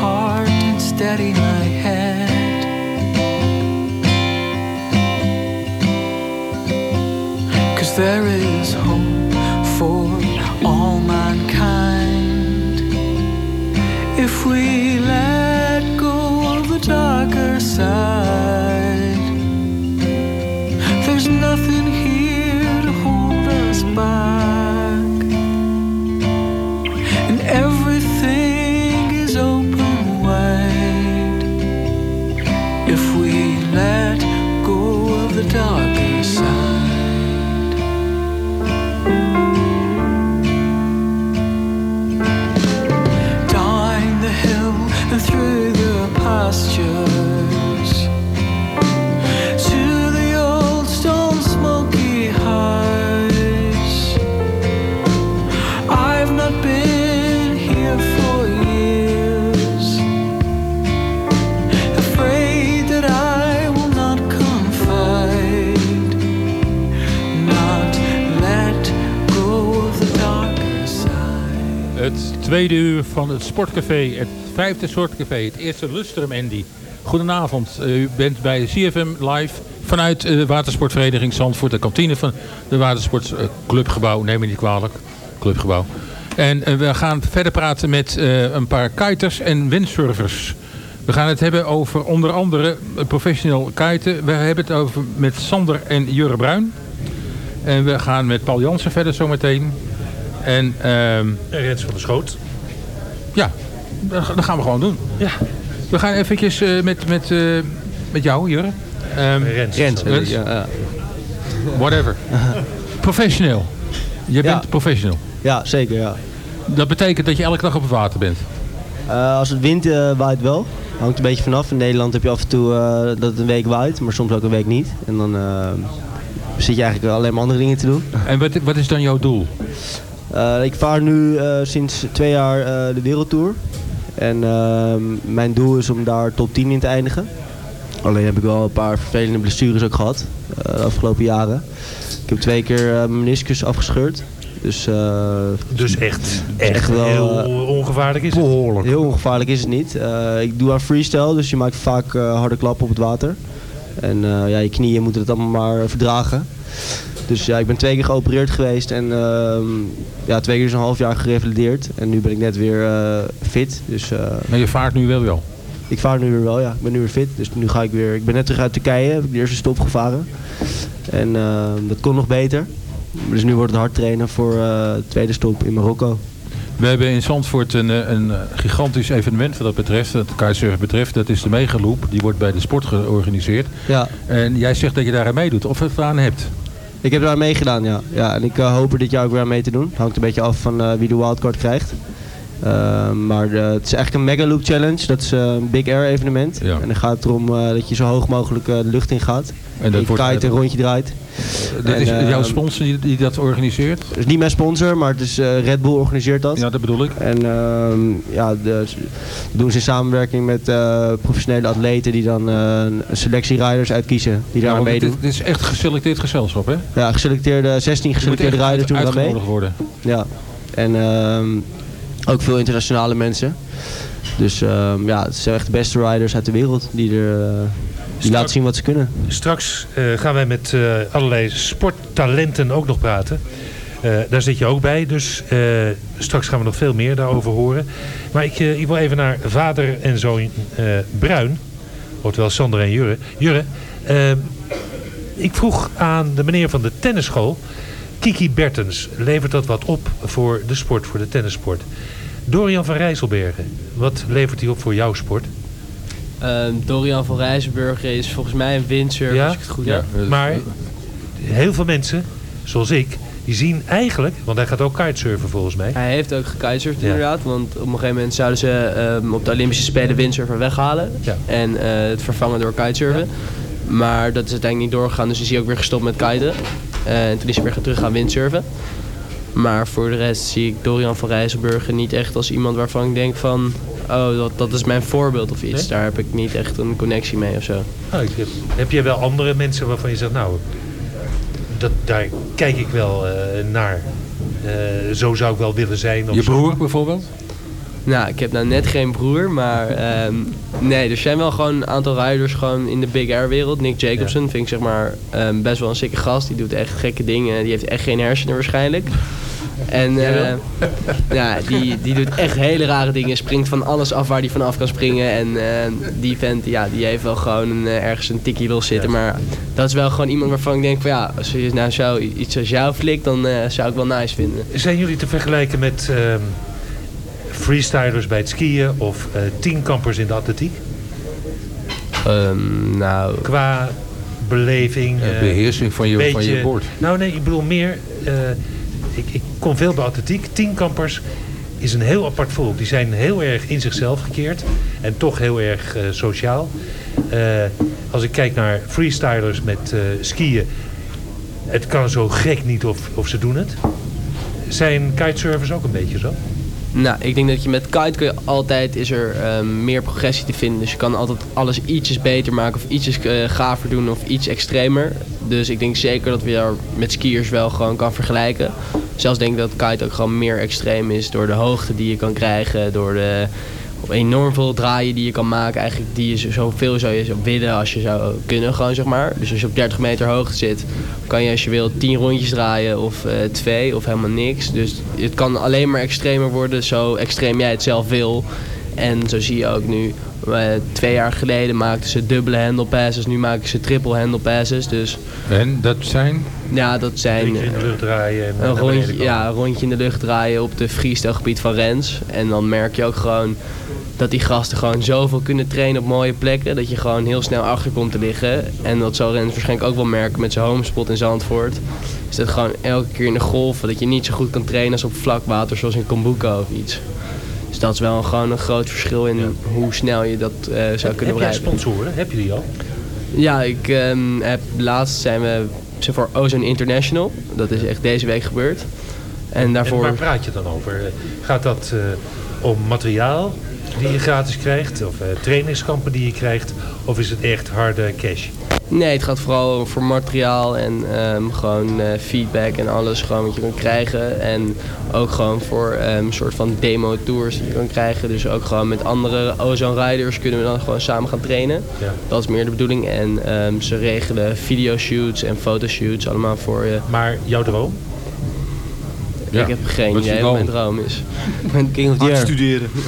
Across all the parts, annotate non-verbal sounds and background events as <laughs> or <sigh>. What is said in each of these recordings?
heart and steady my head. Cause there is tweede uur van het Sportcafé, het vijfde Sportcafé, het eerste Lustrum Andy. Goedenavond, u bent bij CFM live vanuit de watersportvereniging Zandvoort, de kantine van de watersportclubgebouw, neem me niet kwalijk, clubgebouw. En eh, we gaan verder praten met eh, een paar kiters en windsurfers. We gaan het hebben over onder andere eh, professioneel kiten. We hebben het over met Sander en Jurre Bruin. En we gaan met Paul Jansen verder zometeen. En ehm, En Rens van de Schoot. ja, dat dat gaan we gewoon doen. Ja. We gaan eventjes eh, met, met, eh, met jou, Jurre. Ehm, Rens. Rens. Rens. Ja, ja. whatever. <laughs> Professioneel. Je Ja. bent professional. ja, zeker. Ja. Dat betekent dat je elke dag op het water bent. Eh, als het wind eh, waait wel. Hangt een beetje vanaf. In Nederland heb je af en toe eh, dat het een week waait, maar soms ook een week niet. En dan zit je eigenlijk alleen maar andere dingen te doen. En wat, wat is dan jouw doel? Eh, ik vaar nu eh, sinds twee jaar eh, de wereldtour. En ehm, mijn doel is om daar top 10 in te eindigen. Alleen heb ik wel een paar vervelende blessures ook gehad eh, de afgelopen jaren. Ik heb twee keer mijn meniscus afgescheurd. Dus Dus echt, echt, Echt wel, heel ongevaarlijk is het. Behoorlijk. Heel ongevaarlijk is het niet. Ik doe aan freestyle, dus je maakt vaak harde klappen op het water. En ja, je knieën moeten het allemaal maar verdragen. Dus ja, ik ben twee keer geopereerd geweest en ehm, ja, twee keer is een half jaar gerevalideerd. En nu ben ik net weer eh, fit. Dus eh, Maar je vaart nu wel wel. ik vaar nu weer wel, ja. Ik ben nu weer fit. Dus nu ga ik weer. Ik ben net terug uit Turkije, heb ik de eerste stop gevaren. En ehm, dat kon nog beter. Dus nu wordt het hard trainen voor eh, de tweede stop in Marokko. We hebben in Zandvoort een, een gigantisch evenement wat dat betreft, wat kitesurf betreft. Dat is de Megaloop. Die wordt bij de sport georganiseerd. Ja, En jij zegt dat je daar aan meedoet. Of het eraan hebt. Ik heb daar meegedaan, ja. ja en ik eh, hoop er dit ook weer aan mee te doen. Hangt een beetje af van eh, wie de wildcard krijgt. Eh, maar eh, het is eigenlijk een Mega Loop Challenge. Dat is eh, een Big Air evenement. Ja. En dan gaat het erom eh, dat je zo hoog mogelijk de lucht in gaat. En dat je wordt, kite een rondje draait. dat is en, jouw sponsor die, die dat organiseert? Het is niet mijn sponsor, maar het is Red Bull organiseert dat. Ja, dat bedoel ik. En ehm, ja, dat doen ze in samenwerking met professionele atleten die dan eh, een selectie riders uitkiezen die daar Ja, aan meedoen. dit, dit is echt geselecteerd gezelschap, hè? Ja, geselecteerde, 16 Je moet geselecteerde echt riders doen aan mee. worden. Ja. En ehm, ook veel internationale mensen. Dus ehm, ja, het zijn echt de beste riders uit de wereld die er eh, die laten zien wat ze kunnen. Straks eh, gaan wij met eh, allerlei sporttalenten ook nog praten. Daar zit je ook bij, dus straks gaan we nog veel meer daarover horen. Maar ik, ik wil even naar vader en zoon Bruin, oftewel Sander en Jurre. Jurre, eh, ik vroeg aan de meneer van de tennisschool, Kiki Bertens, levert dat wat op voor de sport, voor de tennissport? Dorian van Rijsselbergen, wat levert hij op voor jouw sport? Ehm, Dorian van Rijzenburger is volgens mij een windsurfer, Ja? als ik het goed Ja, heb. Maar heel veel mensen, zoals ik, die zien eigenlijk, want hij gaat ook kitesurfen volgens mij. Hij heeft ook gekitesurfd Ja. inderdaad, want op een gegeven moment zouden ze ehm, op de Olympische Spelen windsurfer weghalen Ja. en eh, het vervangen door kitesurfen. Maar dat is uiteindelijk niet doorgegaan, dus is hij ook weer gestopt met kiten. Eh, en toen is hij weer gaan terug gaan windsurfen. Maar voor de rest zie ik Dorian van Rijzenburger niet echt als iemand waarvan ik denk van... Oh, dat, dat is mijn voorbeeld of iets. Nee? Daar heb ik niet echt een connectie mee of zo. Ik heb, heb jij wel andere mensen waarvan je zegt, nou, dat, daar kijk ik wel eh, naar. Eh, zo zou ik wel willen zijn. Of Je zo. broer bijvoorbeeld? Nou, ik heb nou net geen broer, maar ehm, nee, er zijn wel gewoon een aantal riders gewoon in de Big Air wereld. Nick Jacobson vind ik zeg maar ehm, best wel een sikke gast. Die doet echt gekke dingen. Die heeft echt geen hersenen waarschijnlijk. En eh, ja, die, die doet echt hele rare dingen. Springt van alles af waar hij vanaf kan springen. En eh, die vent, ja, die heeft wel gewoon een, eh, ergens een tikkie los zitten. Maar dat is wel gewoon iemand waarvan ik denk van ja, als je nou zo, iets als jou flikt, dan eh, zou ik wel nice vinden. Zijn jullie te vergelijken met ehm, freestylers bij het skiën of eh tienkampers in de atletiek? Ehm, nou, Qua beleving. Eh, beheersing van je, van je bord. Nou nee, ik bedoel meer... ik, ik kom veel bij atletiek. Tienkampers is een heel apart volk. Die zijn heel erg in zichzelf gekeerd. En toch heel erg sociaal. Als ik kijk naar freestylers met eh, skiën. Het kan zo gek niet of, of ze doen het. Zijn kitesurfers ook een beetje zo? Nou, ik denk dat je met kite je altijd is er ehm, meer progressie te vinden. Dus je kan altijd alles ietsjes beter maken of ietsjes eh, gaver doen of iets extremer. Dus ik denk zeker dat we daar met skiers wel gewoon kan vergelijken. Zelfs denk ik dat kite ook gewoon meer extreem is door de hoogte die je kan krijgen, door de enorm veel draaien die je kan maken. Eigenlijk die je zoveel zou je willen als je zou kunnen gewoon zeg maar. Dus als je op 30 meter hoogte zit, kan je als je wil 10 rondjes draaien of eh, twee of helemaal niks. Dus het kan alleen maar extremer worden, zo extreem jij het zelf wil. En zo zie je ook nu, eh, twee jaar geleden maakten ze dubbele handle passes, nu maken ze triple handle passes. Dus En dat zijn? ja, dat zijn Drie keer in de lucht draaien en een rondje, ja, een rondje in de lucht draaien op de freestyle gebied van Rens. En dan merk je ook gewoon dat die gasten gewoon zoveel kunnen trainen op mooie plekken. Dat je gewoon heel snel achter komt te liggen. En dat zal Rens waarschijnlijk ook wel merken met zijn homespot in Zandvoort. Is dat gewoon elke keer in de golven dat je niet zo goed kan trainen als op vlak water zoals in Kombuka of iets. Dus dat is wel gewoon een groot verschil in hoe snel je dat eh, zou kunnen Heb jij bereiken. sponsoren? Heb je die al? Ja, ik ehm, heb laatst zijn we voor Ozone International. Dat is echt deze week gebeurd. En En daarvoor. waar praat je dan over? Gaat dat eh, om materiaal die je gratis krijgt? Of eh, trainingskampen die je krijgt? Of is het echt harde cash? Nee, het gaat vooral voor materiaal en ehm, gewoon eh, feedback en alles gewoon wat je kan krijgen. En ook gewoon voor ehm, een soort van demo tours die je kan krijgen. Dus ook gewoon met andere Ozone riders kunnen we dan gewoon samen gaan trainen. Ja. Dat is meer de bedoeling. En ehm, ze regelen videoshoots en fotoshoots allemaal voor je. Maar jouw droom? Ja. Ik heb geen Wat is je idee wat mijn droom? is. <laughs> Mijn King of the studeren. <laughs>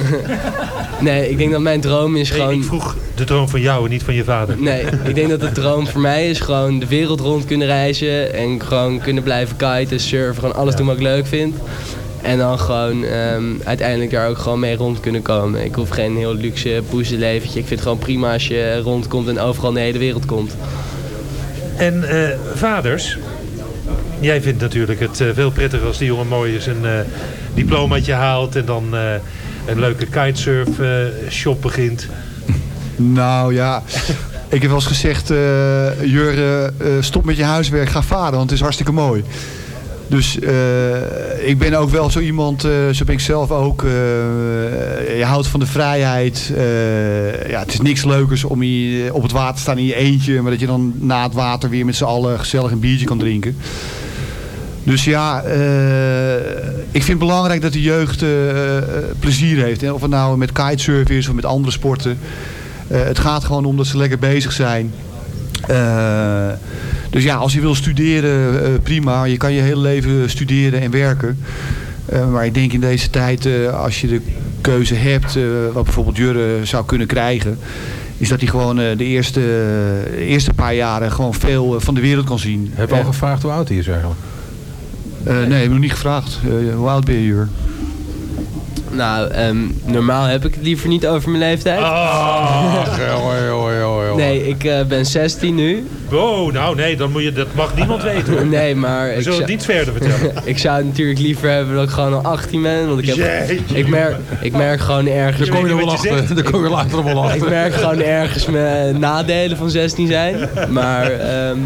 Nee, ik denk dat mijn droom is Nee, gewoon... ik vroeg de droom van jou en niet van je vader. Nee, ik denk dat de droom voor mij is gewoon de wereld rond kunnen reizen. En gewoon kunnen blijven kiten, surfen, gewoon alles Ja. doen wat ik leuk vind. En dan gewoon ehm, uiteindelijk daar ook gewoon mee rond kunnen komen. Ik hoef geen heel luxe poezenleventje. Ik vind het gewoon prima als je rondkomt en overal in de hele wereld komt. En eh, vaders, jij vindt natuurlijk het eh, veel prettiger als die jongen mooi zijn eh diplomaatje haalt en dan eh, een leuke kitesurf shop begint. Nou ja, ik heb wel eens gezegd, eh, stop met je huiswerk, ga varen, want het is hartstikke mooi. Dus ik ben ook wel zo iemand, zo ben ik zelf ook. je houdt van de vrijheid. ja, het is niks leukers om hier op het water te staan in je eentje. Maar dat je dan na het water weer met z'n allen gezellig een biertje kan drinken. Dus ja, eh, ik vind het belangrijk dat de jeugd eh, eh, plezier heeft. Hè? Of het nou met kitesurfen is of met andere sporten. Het gaat gewoon om dat ze lekker bezig zijn. Dus ja, als je wil studeren, prima. Je kan je hele leven studeren en werken. Maar ik denk in deze tijd, als je de keuze hebt, wat bijvoorbeeld Jurre zou kunnen krijgen, is dat hij gewoon de eerste, de eerste paar jaren gewoon veel van de wereld kan zien. Heb je al gevraagd hoe oud hij is eigenlijk? Eh, nee, ik heb nog niet gevraagd. Eh, hoe oud ben je, Jur? Nou, ehm, normaal heb ik het liever niet over mijn leeftijd. <laughs> Nee, ik eh, ben 16 nu. Oh, nou nee, dan moet je, dat mag niemand weten hoor. <laughs> Nee, maar We ik zullen het zou, niet verder vertellen. <laughs> ik zou het natuurlijk liever hebben dat ik gewoon al 18 ben. Want ik, heb, Jeetje. ik, merk, ik merk gewoon ergens... Daar kom je er wel achter. Daar kom je later wel Ik achter. merk gewoon ergens mijn nadelen van 16 zijn. Maar ehm,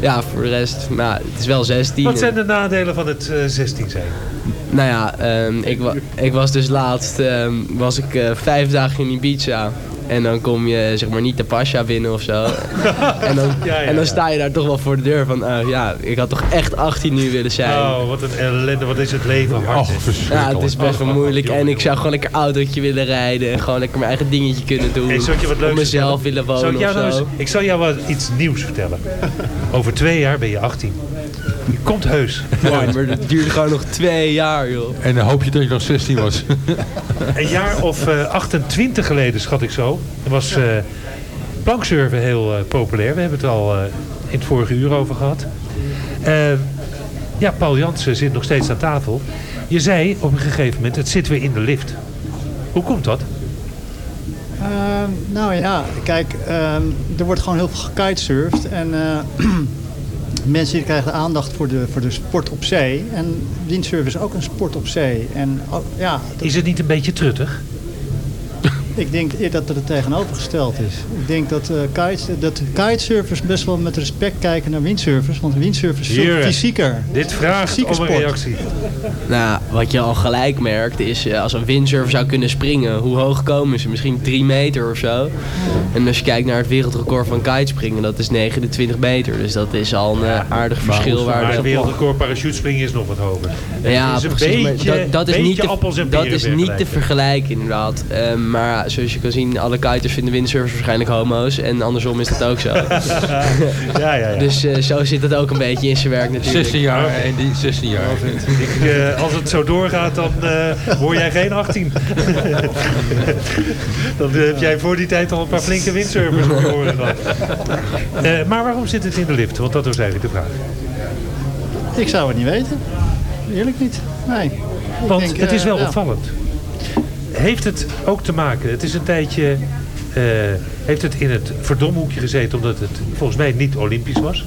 ja, voor de rest, nou, het is wel 16. Wat zijn de nadelen van het eh, 16 zijn? Nou ja, ehm, ik, wa ik was dus laatst, ehm, was ik eh, vijf dagen in Ibiza. En dan kom je zeg maar niet de Pasha binnen of zo. <laughs> en, dan, Ja, ja, en dan sta je daar toch wel voor de deur van, eh, ja, ik had toch echt 18 nu willen zijn. Oh, wat een ellende. Wat is het leven hard. Oh. Ja, het is best wel moeilijk. En ik zou gewoon lekker autootje willen rijden. En gewoon lekker mijn eigen dingetje kunnen doen. Hey, je wat leuks mezelf vertellen? willen Zal wonen ik, jou of nou eens- ik zal jou wel iets nieuws vertellen. <laughs> Over twee jaar ben je 18. Komt heus. Ja, maar dat duurde gewoon nog twee jaar, joh. En dan hoop je dat je nog 16 was. Een jaar of eh, 28 geleden, schat ik zo, was eh planksurfen heel eh, populair. We hebben het al eh, in het vorige uur over gehad. Eh, ja, Paul Jansen zit nog steeds aan tafel. Je zei op een gegeven moment, het zit weer in de lift. Hoe komt dat? Ehm, nou ja, kijk, ehm, er wordt gewoon heel veel gekitesurfd. En eh, <clears throat> mensen krijgen aandacht voor de, voor de sport op zee. En windsurfen is ook een sport op zee. En oh, ja, Is het niet een beetje truttig? Ik denk dat het het tegenovergesteld is. Ik denk dat, eh kites, dat kitesurfers best wel met respect kijken naar windsurfers. Want windsurfers Hier, fysieker. Dit vraagt Fysieke om een sport. reactie. Nou, wat je al gelijk merkt is, eh, als een windsurfer zou kunnen springen, hoe hoog komen ze? Misschien drie meter of zo. En als je kijkt naar het wereldrecord van kitespringen, dat is 29 meter. Dus dat is al een eh, aardig verschil waar Maar het de... wereldrecord parachutespringen is nog wat hoger. Ja, het is een precies. beetje, dat, dat is niet te, appels en dat is niet te vergelijken. inderdaad. Maar ja, zoals je kan zien, alle kiters vinden windsurfers waarschijnlijk homo's. En andersom is dat ook zo. <laughs> Ja, ja, ja. Dus eh, zo zit het ook een beetje in zijn werk natuurlijk. 16 jaar en die 16 jaar. Ik, eh, als het zo doorgaat, dan eh word jij geen 18. <laughs> dan heb jij voor die tijd al een paar flinke windsurfers op je oren gehad. Eh, maar waarom zit het in de lift? Want dat was eigenlijk de vraag. Ik zou het niet weten. Eerlijk niet. Nee. Ik Want denk, het is wel opvallend. Heeft het ook te maken, het is een tijdje, eh, heeft het in het verdomhoekje gezeten omdat het volgens mij niet olympisch was?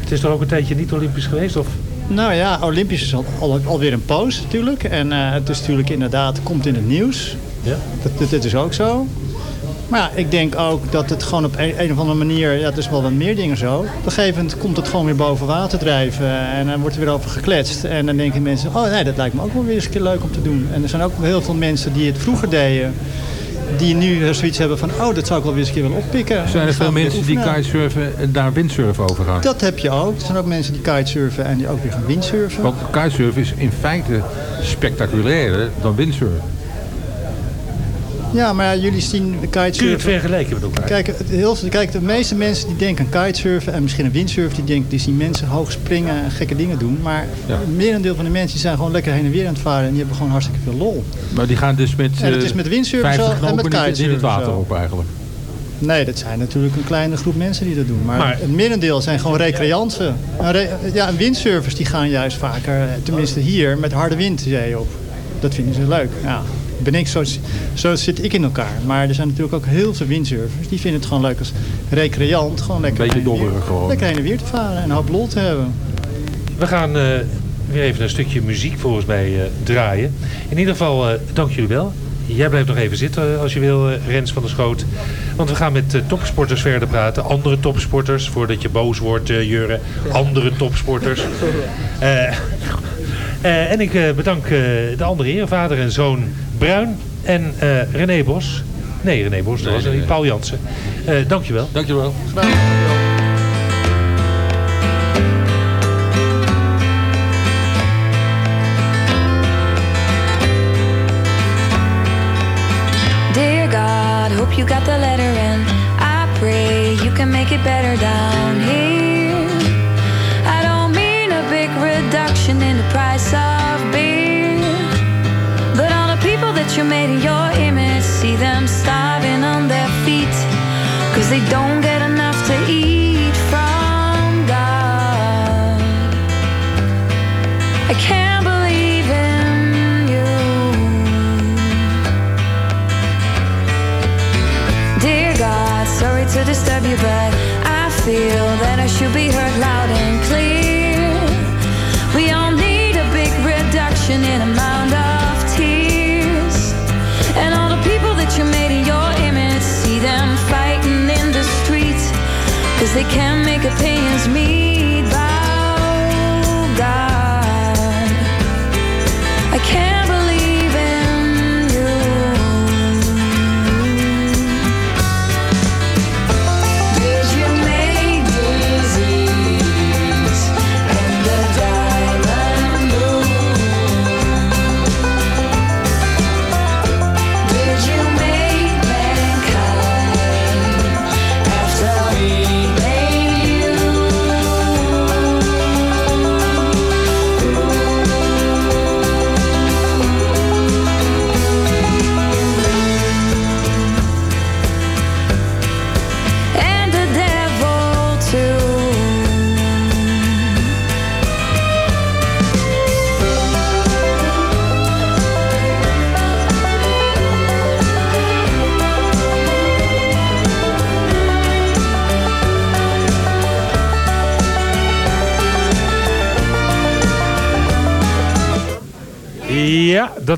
Het is toch ook een tijdje niet olympisch geweest? Of? Nou ja, Olympisch is al, al, alweer een poos natuurlijk. En eh, het is natuurlijk inderdaad, komt in het nieuws. Ja? Dat, dat, dat is ook zo. Maar ja, ik denk ook dat het gewoon op een, een of andere manier, ja, het is wel wat meer dingen zo. Op een gegeven moment komt het gewoon weer boven water drijven en dan wordt er weer over gekletst. En dan denken mensen, oh nee, dat lijkt me ook wel weer eens een keer leuk om te doen. En er zijn ook heel veel mensen die het vroeger deden, die nu zoiets hebben van, oh dat zou ik wel weer eens een keer willen oppikken. Zijn er veel mensen die kitesurfen en daar windsurfen over gaan? Dat heb je ook. Er zijn ook mensen die kitesurfen en die ook weer gaan windsurfen. Want kitesurfen is in feite spectaculairer dan windsurfen. Ja, maar ja, jullie zien de Kun je het kitesurfen. vergelijken met elkaar? Kijk, het heel, kijk, de meeste mensen die denken aan kitesurfen en misschien een windsurfen, die denken, die zien mensen hoog springen en gekke dingen doen. Maar Ja. het merendeel van de mensen die zijn gewoon lekker heen en weer aan het varen en die hebben gewoon hartstikke veel lol. Maar die gaan dus met, En het eh, is met windsurfen zo 50 en met knopen in het- kitesurfen water zo. op eigenlijk. Nee, dat zijn natuurlijk een kleine groep mensen die dat doen. Maar, Maar- het merendeel zijn gewoon recreanten. Een re- ja, en windsurfers die gaan juist vaker, eh, tenminste hier, met harde wind zee op. Dat vinden ze leuk. Ja. Ben ik, zo, zo zit ik in elkaar. Maar er zijn natuurlijk ook heel veel windsurfers. Die vinden het gewoon leuk als recreant. Gewoon lekker Beetje weer- gewoon. Lekker heen en weer te varen en een hoop lol te hebben. We gaan eh, weer even een stukje muziek volgens mij eh, draaien. In ieder geval, eh, dank jullie wel. Jij blijft nog even zitten als je wil, eh, Rens van der Schoot. Want we gaan met topsporters verder praten. Andere topsporters, voordat je boos wordt, eh Jurre. Andere topsporters. <laughs> Eh, eh, en ik eh, bedank eh, de andere heren, vader en zoon Bruin en eh, René Bos. Nee, René Bos, dat Nee, was nee. Paul Jansen. Eh dankjewel. Dankjewel. Dear God, hope you got the letter and I pray you can make it better down here. I don't mean a big reduction in the price of you made in your image, see them starving on their feet, cause they don't get enough to eat from God. I can't believe in you. Dear God, sorry to disturb you, but I feel that I should be heard loud and clear. We all need a big reduction in amount they can't make opinions meet.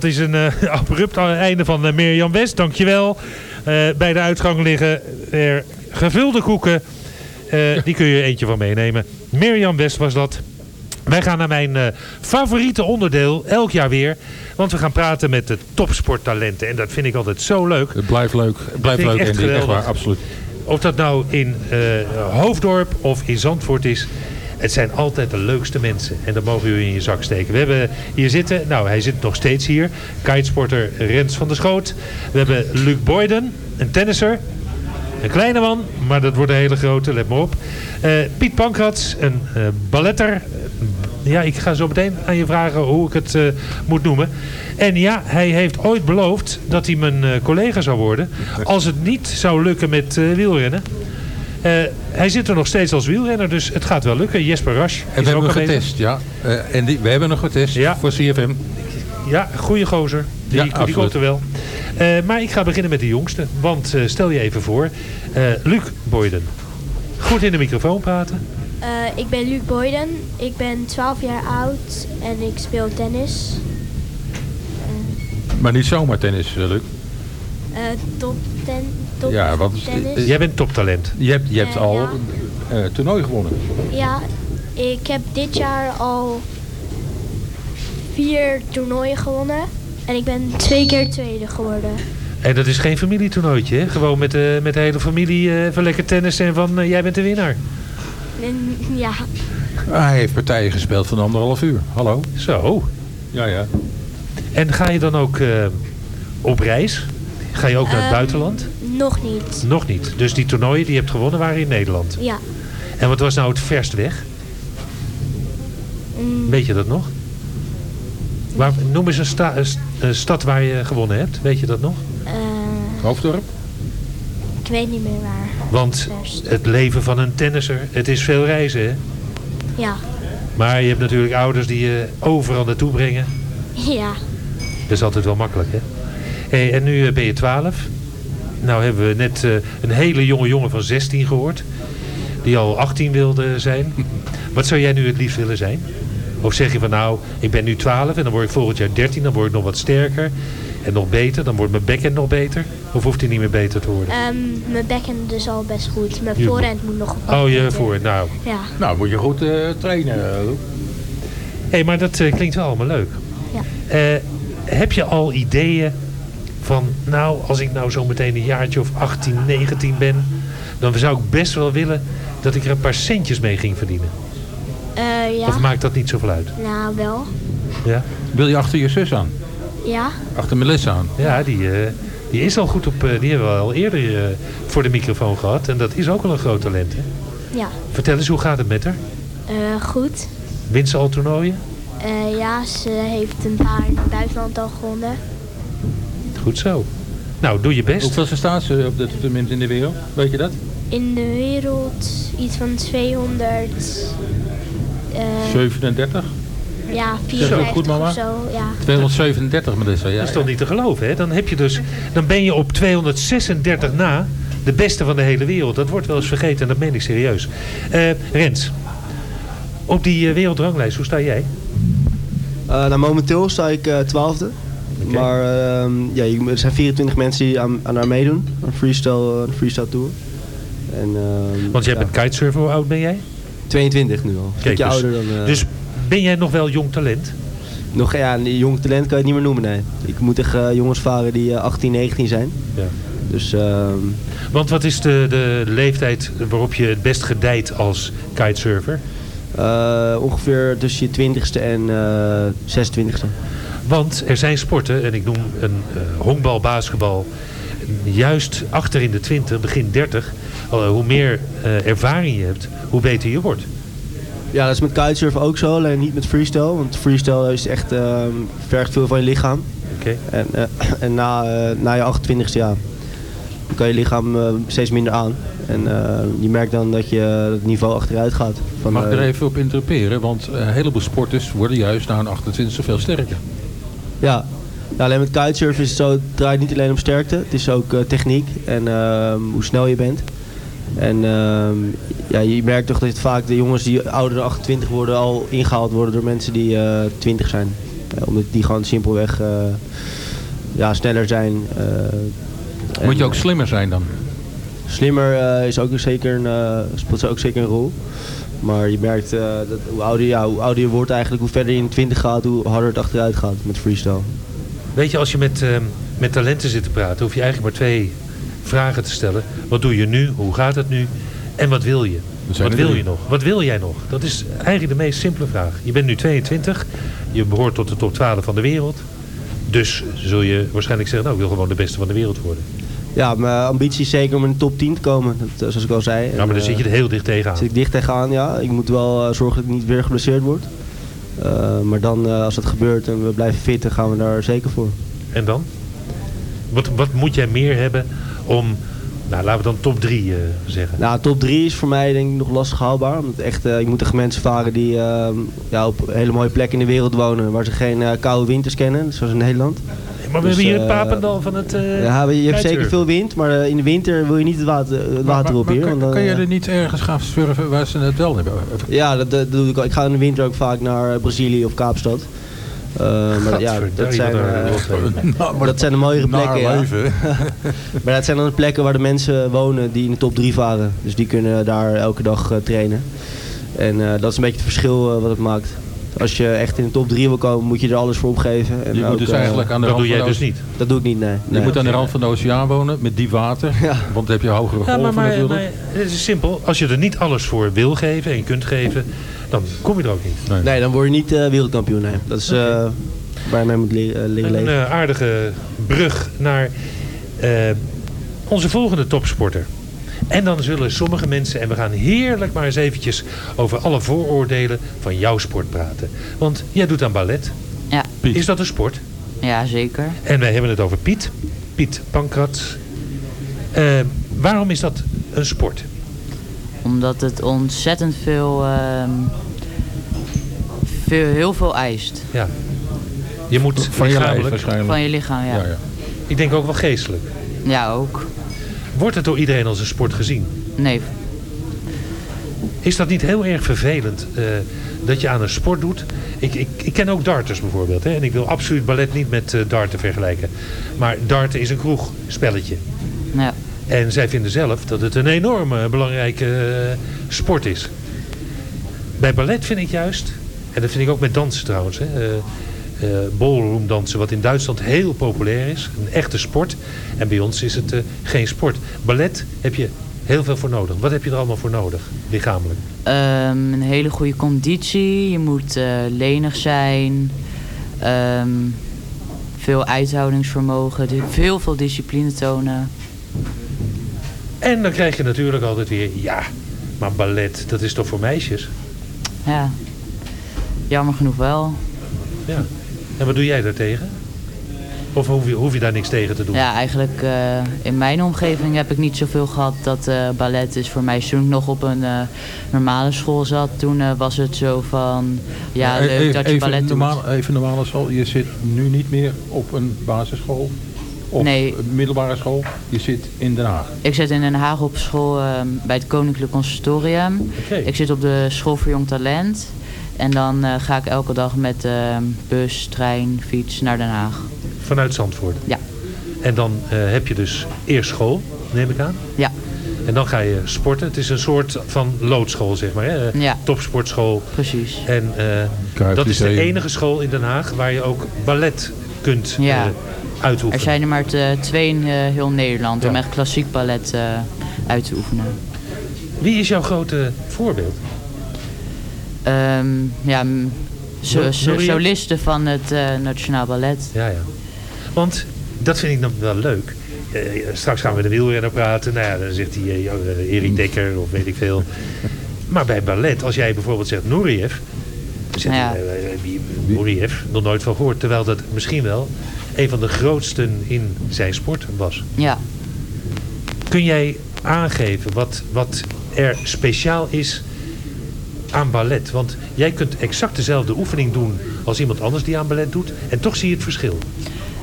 Dat is een eh, <laughs> abrupt einde van uh, Mirjam West. Dankjewel. Eh bij de uitgang liggen er gevulde koeken. Eh, die kun je eentje van meenemen. Mirjam West was dat. Wij gaan naar mijn eh, favoriete onderdeel, elk jaar weer. Want we gaan praten met de topsporttalenten. En dat vind ik altijd zo leuk. Het blijft leuk. Het blijft leuk, echt Andy. Echt waar, absoluut. Of dat nou in eh, Hoofddorp of in Zandvoort is. Het zijn altijd de leukste mensen. En dat mogen jullie in je zak steken. We hebben hier zitten, nou hij zit nog steeds hier. Kitesporter Rens van der Schoot. We hebben Luc Boyden, een tennisser. Een kleine man, maar dat wordt een hele grote, let maar op. Eh, Piet Pankrats, een eh, balletter. Ja, ik ga zo meteen aan je vragen hoe ik het eh, moet noemen. En ja, hij heeft ooit beloofd dat hij mijn collega zou worden. Als het niet zou lukken met wielrennen. Eh, hij zit er nog steeds als wielrenner, dus het gaat wel lukken. Jesper Rasch En is we ook hebben hem getest, ja. Eh, en die, we hebben hem getest Ja. voor CFM. Ja, goede gozer. Die, Ja, die komt er wel. Eh, maar ik ga beginnen met de jongste. Want eh, stel je even voor. eh, Luc Boyden. Goed in de microfoon praten. Eh, ik ben Luc Boyden. Ik ben 12 jaar oud en ik speel tennis. Maar niet zomaar tennis, Luc. Eh, top ten, top Ja, want tennis. Jij bent toptalent. je hebt, je hebt Eh, al ja. een eh, toernooi gewonnen. Ja, ik heb dit jaar al vier toernooien gewonnen. En ik ben twee keer tweede geworden. En dat is geen familietoernooitje, hè? Gewoon met, de met de hele familie eh, even lekker tennissen en van eh, jij bent de winnaar. En, ja, Hij heeft partijen gespeeld van anderhalf uur. Hallo. Zo. Ja, ja. En ga je dan ook eh, op reis? Ga je ook naar het Ehm, buitenland? Nog niet. Nog niet. Dus die toernooien die je hebt gewonnen waren in Nederland. Ja. En wat was nou het verst weg? Mm, Weet je dat nog? Waar, noem eens een, sta- een st- een stad waar je gewonnen hebt. Weet je dat nog? eh, Hoofddorp? ik weet niet meer waar. Want het leven van een tennisser, het is veel reizen. Hè? Ja. Maar je hebt natuurlijk ouders die je overal naartoe brengen. <laughs> Ja. Dat is altijd wel makkelijk, hè? Hey, en nu eh, ben je 12. Nou hebben we net eh, een hele jonge jongen van 16 gehoord. Die al 18 wilde zijn. <laughs> Wat zou jij nu het liefst willen zijn? Of zeg je van nou, ik ben nu 12 en dan word ik volgend jaar 13, dan word ik nog wat sterker en nog beter. Dan wordt mijn backhand nog beter. Of hoeft hij niet meer beter te worden? Ehm, mijn backhand is al best goed. Mijn Je- voorhand moet nog wat Oh, je beter. voor, nou. Ja. Nou, moet je goed eh, trainen. Hé, maar dat eh, klinkt wel allemaal leuk. Ja. Eh, heb je al ideeën van, nou, als ik nou zo meteen een jaartje of 18, 19 ben, dan zou ik best wel willen dat ik er een paar centjes mee ging verdienen. Eh, ja. Of maakt dat niet zoveel uit? Nou, wel. Ja, Wil je achter je zus aan? Ja. Achter Melissa aan? ja die, eh, die is al goed op, eh, die hebben we al eerder eh, voor de microfoon gehad. En dat is ook wel een groot talent. Hè? Ja. Vertel eens, hoe gaat het met haar? Eh, goed. Wint ze al toernooien? Eh, ja, ze heeft een paar in het buitenland al gewonnen. Goed zo. Nou, doe je best. Hoeveel staat ze op dit moment in de wereld? Weet je dat? In de wereld iets van 200... eh, 37? ja, Zeg je dat 54 goed, mama? of zo. Ja. 237 Melissa, ja. Dat is toch niet te geloven, hè? Dan, heb je dus, dan ben je op 236 na de beste van de hele wereld. Dat wordt wel eens vergeten en dat meen ik serieus. Eh, Rens, op die eh, wereldranglijst, hoe sta jij? Eh, nou, momenteel sta ik eh, Maar ehm, ja, er zijn 24 mensen die aan, aan haar meedoen. Een freestyle, een freestyle tour. En, ehm, Want jij ja, bent kitesurfer, hoe oud ben jij? 22 nu al. Kijk, dus- ouder dan... eh, Dus ben jij nog wel jong talent? Nog, ja, een jong talent kan je het niet meer noemen, nee. Ik moet tegen eh, jongens varen die eh, 18, 19 zijn. Ja. Dus ehm, Want wat is de, de leeftijd waarop je het best gedijt als kitesurfer? eh, ongeveer tussen je 20ste en eh 26ste. Want er zijn sporten, en ik noem een eh, honkbal, basketbal, juist achter in de 20, begin 30. eh, hoe meer eh, ervaring je hebt, hoe beter je wordt. Ja, dat is met kitesurfen ook zo, alleen niet met freestyle. Want freestyle is echt, ehm, vergt veel van je lichaam. Oké. En, eh, <clears throat> en na, eh, na je 28ste jaar dan kan je lichaam steeds minder aan. En eh, je merkt dan dat je het niveau achteruit gaat. Van, Mag ik er even op interruperen? Want een heleboel sporters worden juist na een 28 veel sterker. Ja. ja, alleen met kitesurfen is het zo, het draait niet alleen om sterkte. Het is ook eh, techniek en ehm, hoe snel je bent. En ehm, ja, je merkt toch dat het vaak de jongens die ouder dan 28 worden al ingehaald worden door mensen die eh 20 zijn. Eh, omdat die gewoon simpelweg eh, ja, sneller zijn. Moet en, je ook slimmer zijn dan? Slimmer is ook zeker een, speelt ook zeker een rol. Maar je merkt eh, dat hoe ouder, ja, hoe ouder je wordt eigenlijk, hoe verder je in de 20 gaat, hoe harder het achteruit gaat met freestyle. Weet je, als je met, ehm, met talenten zit te praten, hoef je eigenlijk maar twee vragen te stellen. Wat doe je nu? Hoe gaat het nu? En wat wil je? Wat wil je nog? Wat wil jij nog? Dat is eigenlijk de meest simpele vraag. Je bent nu 22, je behoort tot de top 12 van de wereld. Dus zul je waarschijnlijk zeggen, nou ik wil gewoon de beste van de wereld worden. Ja, mijn ambitie is zeker om in de top 10 te komen, dat, eh, zoals ik al zei. Ja, maar dan En, zit je eh, er heel dicht tegenaan. Zit ik dicht tegenaan, ja. Ik moet wel eh, zorgen dat ik niet weer geblesseerd word. Eh, maar dan, eh, als dat gebeurt en we blijven fit, dan gaan we daar zeker voor. En dan? Wat, wat moet jij meer hebben om, nou laten we dan top 3 zeggen. Nou, top 3 is voor mij denk ik nog lastig haalbaar. Omdat echt, eh, ik moet tegen mensen varen die eh, ja, op hele mooie plekken in de wereld wonen. Waar ze geen eh, koude winters kennen, zoals in Nederland. Maar we Dus, hebben hier het eh, Papendal van het eh ja, je hebt zeker veel wind, maar eh, in de winter wil je niet het water, het water Maar- op maar hier. kan, want dan, kan je er niet ergens gaan surfen waar ze het wel hebben? Ja, dat, dat doe ik al. Ik ga in de winter ook vaak naar Brazilië of Kaapstad. Maar ja, dat zijn, eh, <laughs> dat zijn de mooiere plekken, ja. <laughs> maar dat zijn dan de plekken waar de mensen wonen die in de top 3 varen. Dus die kunnen daar elke dag trainen. En dat is een beetje het verschil wat het maakt. Als je echt in de top 3 wil komen, moet je er alles voor opgeven. En Je moet ook, dus eh, eigenlijk aan de rand van de oce- Dat doe ik niet, nee. Je nee. moet aan de rand van de oceaan wonen met diep water. Want dan heb je hogere Ja, golven maar, maar, natuurlijk. maar het is simpel. Als je er niet alles voor wil geven en kunt geven, dan kom je er ook niet. Nee, dan word je niet eh, wereldkampioen. Nee. Dat is eh, waar je mee moet leren, leren Een leven. eh, aardige brug naar eh, onze volgende topsporter. En dan zullen sommige mensen, en we gaan heerlijk maar eens eventjes over alle vooroordelen van jouw sport praten. Want jij doet aan ballet. Ja. Is dat een sport? Ja, zeker. En wij hebben het over Piet. Piet Pankrat. Eh, waarom is dat een sport? Omdat het ontzettend veel, ehm, veel heel veel eist. Ja. Je moet Van je waarschijnlijk. Van je lichaam, ja. Ja, ja. Ik denk ook wel geestelijk. Ja, ook. Wordt het door iedereen als een sport gezien? Nee. Is dat niet heel erg vervelend eh, dat je aan een sport doet? Ik, ik, ik ken ook darters bijvoorbeeld. Hè, en ik wil absoluut ballet niet met eh, darten vergelijken. Maar darten is een kroegspelletje. Ja. En zij vinden zelf dat het een enorme belangrijke eh, sport is. Bij ballet vind ik juist, en dat vind ik ook met dansen trouwens, hè, eh, eh, ballroom dansen, wat in Duitsland heel populair is. Een echte sport. En bij ons is het eh, geen sport. Ballet heb je heel veel voor nodig. Wat heb je er allemaal voor nodig, lichamelijk? Ehm, een hele goede conditie. Je moet eh, lenig zijn. Ehm, veel uithoudingsvermogen. di- Veel, veel discipline tonen. En dan krijg je natuurlijk altijd weer, ja, maar ballet, dat is toch voor meisjes? Ja. Jammer genoeg wel. Ja. En wat doe jij daartegen? Of hoef je, hoef je daar niks tegen te doen? Ja, eigenlijk eh, in mijn omgeving heb ik niet zoveel gehad dat eh, ballet is voor mij. Toen ik nog op een eh, normale school zat, toen eh, was het zo van... Ja, E- leuk even, dat je even ballet doet. normaal, Even normale school. Je zit nu niet meer op een basisschool. Of Nee. een middelbare school. Je zit in Den Haag. Ik zit in Den Haag op school ehm, bij het Koninklijk Conservatorium. Oké. Ik zit op de school voor jong talent. En dan eh, ga ik elke dag met ehm, bus, trein, fiets naar Den Haag. Vanuit Zandvoort? Ja. En dan eh, heb je dus eerst school, neem ik aan? Ja. En dan ga je sporten. Het is een soort van loodschool, zeg maar. Hè? Ja. Topsportschool. Precies. En eh, dat is de enige school in Den Haag waar je ook ballet kunt Ja. eh, uitoefenen. Er zijn er maar twee in eh, heel Nederland om echt klassiek ballet eh, uit te oefenen. Wie is jouw grote voorbeeld? Ehm, ja, so- so- solisten van het eh, Nationaal Ballet. Ja, ja. Want dat vind ik dan wel leuk. Eh, straks gaan we de wielrenner praten. Nou ja, dan zegt hij eh, eh, Erik Dekker of weet ik veel. <laughs> Maar bij ballet, als jij bijvoorbeeld zegt dan zegt Ja. Nureyev, nog nooit van gehoord. Terwijl dat misschien wel een van de grootsten in zijn sport was. Ja. Kun jij aangeven wat, wat er speciaal is aan ballet? Want jij kunt exact dezelfde oefening doen als iemand anders die aan ballet doet. En toch zie je het verschil.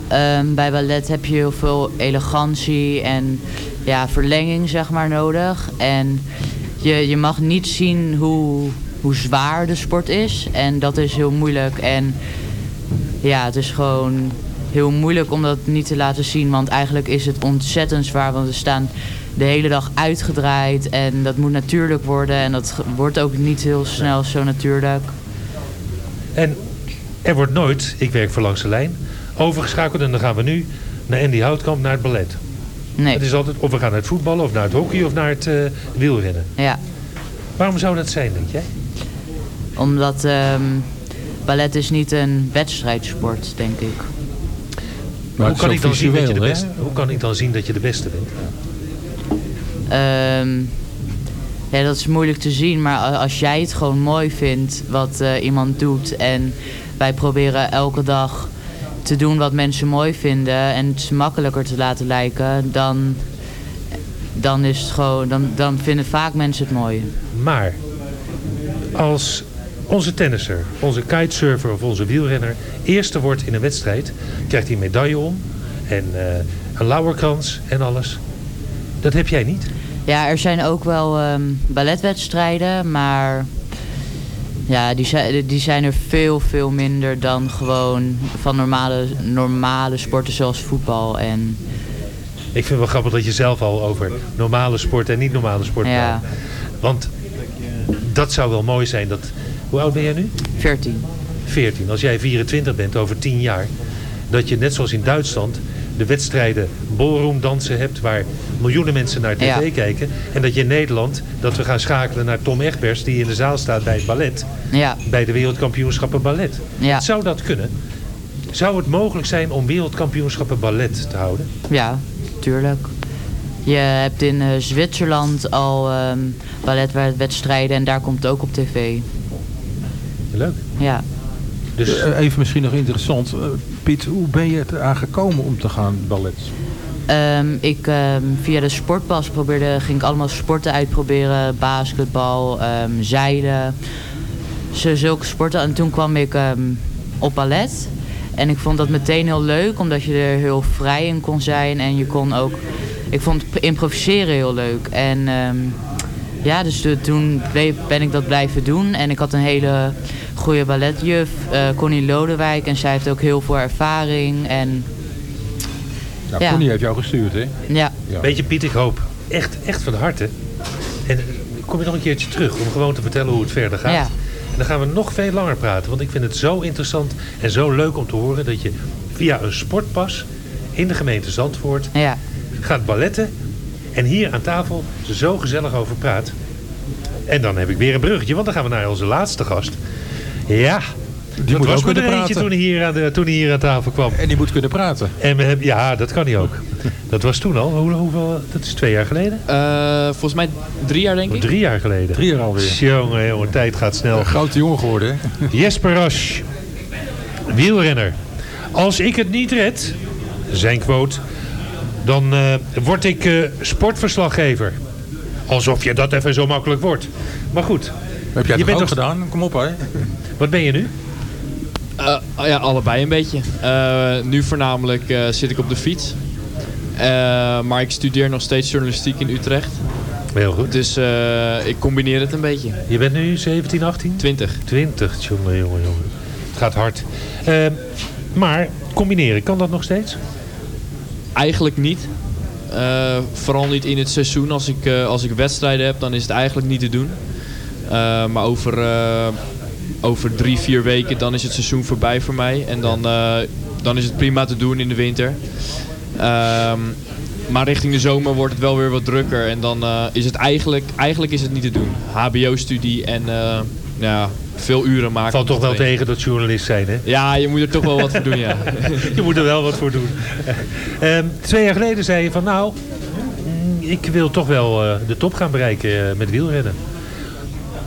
Ehm, bij ballet heb je heel veel elegantie en ja, verlenging zeg maar nodig. En je, je mag niet zien hoe, hoe zwaar de sport is. En dat is heel moeilijk. En ja, het is gewoon heel moeilijk om dat niet te laten zien. Want eigenlijk is het ontzettend zwaar. Want we staan de hele dag uitgedraaid. En dat moet natuurlijk worden. En dat wordt ook niet heel snel zo natuurlijk. En er wordt nooit, ik werk voor langs de lijn, overgeschakeld. En dan gaan we nu naar Andy Houtkamp, naar het ballet. Nee. Het is altijd, of we gaan naar het voetballen, of naar het hockey, of naar het eh, wielrennen. Ja. Waarom zou dat zijn, denk jij? Omdat ehm, ballet is niet een wedstrijdsport, denk ik. Maar Hoe kan, ik dan zien dat je de beste, hoe kan ik dan zien dat je de beste bent? Ehm, ja, dat is moeilijk te zien, maar als jij het gewoon mooi vindt wat eh, iemand doet en wij proberen elke dag te doen wat mensen mooi vinden en het makkelijker te laten lijken, dan, dan is het gewoon, dan, dan vinden vaak mensen het mooi. Maar als onze tennisser, onze kitesurfer of onze wielrenner eerste wordt in een wedstrijd, krijgt hij een medaille om en eh, een lauwerkrans en alles. Dat heb jij niet. Ja, er zijn ook wel ehm, balletwedstrijden, maar ja, die zijn, die zijn er veel, veel minder dan gewoon van normale, normale sporten zoals voetbal. En Ik vind het wel grappig dat je zelf al over normale sport en niet normale sport Ja. praat. Want dat zou wel mooi zijn. Dat, hoe oud ben jij nu? 14. 14. Als jij 24 bent over 10 jaar. Dat je net zoals in Duitsland de wedstrijden ballroom dansen hebt. Waar miljoenen mensen naar tv Ja. kijken. En dat je in Nederland dat we gaan schakelen naar Tom Egbers. Die in de zaal staat bij het ballet. Ja. Bij de wereldkampioenschappen ballet. Ja. Zou dat kunnen? Zou het mogelijk zijn om wereldkampioenschappen ballet te houden? Ja, tuurlijk. Je hebt in eh, Zwitserland al ehm balletwedstrijden en daar komt het ook op tv. Leuk. Ja. Dus Eh, Even misschien nog interessant. Piet, hoe ben je er aan gekomen om te gaan ballet? Ehm, ik ehm, via de sportpas probeerde, ging ik allemaal sporten uitproberen. Basketbal, ehm, zeilen, zulke sporten. En toen kwam ik op ballet. En ik vond dat meteen heel leuk, omdat je er heel vrij in kon zijn. En je kon ook... Ik vond improviseren heel leuk. En ja, dus toen ben ik dat blijven doen. En ik had een hele goede balletjuf, eh, Connie Lodewijk. En zij heeft ook heel veel ervaring. En Nou, Ja. Connie heeft jou gestuurd, hè? ja, Ja. Weet je Piet, ik hoop echt, echt van harte. En eh, kom je nog een keertje terug om gewoon te vertellen hoe het verder gaat. Ja. En dan gaan we nog veel langer praten. Want ik vind het zo interessant en zo leuk om te horen dat je via een sportpas in de gemeente Zandvoort ja. gaat balletten. En hier aan tafel zo gezellig over praat. En dan heb ik weer een bruggetje, want dan gaan we naar onze laatste gast. Ja, Die dat moet was ook kunnen er eentje praten. toen hij, hier aan de, toen hij hier aan tafel kwam. En die moet kunnen praten. En we hebben, ja, dat kan hij ook. Dat was toen al. Hoe, hoeveel, dat is twee jaar geleden? Eh, volgens mij drie jaar denk ik. drie jaar geleden. Drie jaar alweer. Jongen, jongen, tijd gaat snel. Een grote jongen geworden, hè? <laughs> Jesper Rasch, wielrenner. Als ik het niet red, zijn quote, dan eh, word ik eh, sportverslaggever. Alsof je dat even zo makkelijk wordt. Maar goed, Heb jij Je het bent ook toch- gedaan? Kom op, hè? Wat ben je nu? Eh, ja, allebei een beetje. Eh, nu voornamelijk eh, zit ik op de fiets. Maar ik studeer nog steeds journalistiek in Utrecht. Heel goed. Dus ik combineer het een beetje. Je bent nu 17, 18? 20. 20, jongen, jongen, jongen. Het gaat hard. Maar combineren, kan dat nog steeds? Eigenlijk niet. Vooral niet in het seizoen. Als ik, als ik wedstrijden heb, dan is het eigenlijk niet te doen. Maar over, over drie, vier weken, dan is het seizoen voorbij voor mij. En dan, eh, dan is het prima te doen in de winter. Ehm, maar richting de zomer wordt het wel weer wat drukker. En dan eh, is het eigenlijk, eigenlijk is het niet te doen. HBO-studie en eh, ja, veel uren maken. Valt toch wel tegen. dat journalist zijn, hè? Ja, je moet er toch wel wat voor doen, ja. <laughs> je moet er wel wat voor doen. Ehm, twee jaar geleden zei je van nou, ik wil toch wel de top gaan bereiken met wielrennen.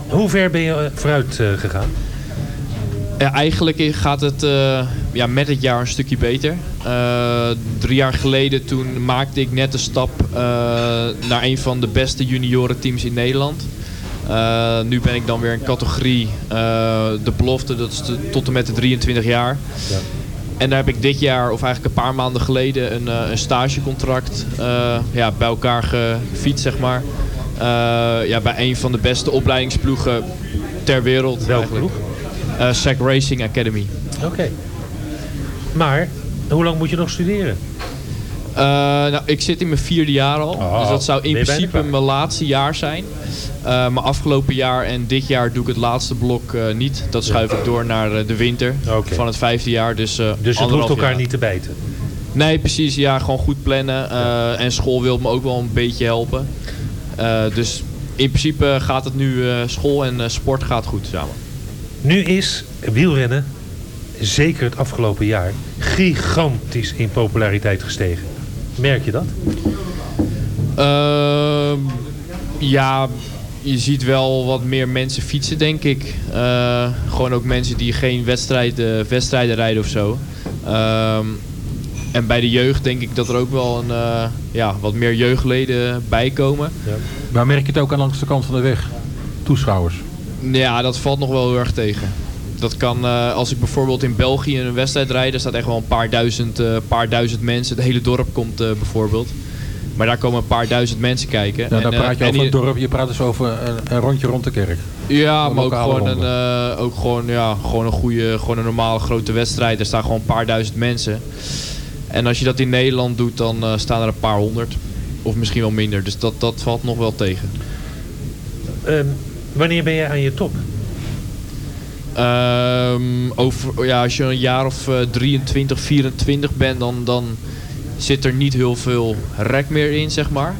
Hoe ver ben je vooruit gegaan? Ja, eigenlijk gaat het eh, ja, met het jaar een stukje beter. Eh, drie jaar geleden toen maakte ik net de stap eh, naar een van de beste juniorenteams in Nederland. Eh, nu ben ik dan weer in categorie eh, de belofte, dat is de- tot en met de 23 jaar. Ja. En daar heb ik dit jaar, of eigenlijk een paar maanden geleden, een, eh, een stagecontract eh, ja, bij elkaar gefietst, zeg maar. Eh, ja, bij een van de beste opleidingsploegen ter wereld. Welke. Eh, SAC Racing Academy. Oké. Maar, hoe lang moet je nog studeren? Eh, nou, ik zit in mijn vierde jaar al. Oh, dus dat zou in principe mijn laatste jaar zijn. Eh maar afgelopen jaar en dit jaar doe ik het laatste blok niet. Dat schuif ik door naar de winter van het vijfde jaar. Dus, Dus het hoeft elkaar jaar. niet te bijten. Nee, precies. Ja, gewoon goed plannen. En school wil me ook wel een beetje helpen. Dus in principe gaat het nu, school en sport gaat goed samen. Nu is wielrennen, zeker het afgelopen jaar, gigantisch in populariteit gestegen. Merk je dat? Ehm, ja, je ziet wel wat meer mensen fietsen, denk ik. Eh, gewoon ook mensen die geen wedstrijden, wedstrijden rijden of zo. Ehm, en bij de jeugd denk ik dat er ook wel een, eh, ja, wat meer jeugdleden bij komen. Maar merk je het ook aan langs de kant van de weg? Toeschouwers. Ja, dat valt nog wel heel erg tegen. Dat kan, eh, als ik bijvoorbeeld in België een wedstrijd rijd, daar staat echt wel een paar duizend, eh, paar duizend mensen. Het hele dorp komt eh, bijvoorbeeld. Maar daar komen een paar duizend mensen kijken. Nou, dan En, eh, praat je over het dorp. Je praat dus over een, een rondje rond de kerk. Ja, Een maar ook gewoon, een, ronde. eh, ook gewoon, ja, gewoon een goede, gewoon een normale grote wedstrijd. Er staan gewoon een paar duizend mensen. En als je dat in Nederland doet, dan staan er een paar honderd. Of misschien wel minder. Dus dat, dat valt nog wel tegen. Ehm, wanneer ben je aan je top? Ehm, over, ja, als je een jaar of eh, 23, 24 bent, dan, dan zit er niet heel veel rek meer in, zeg maar.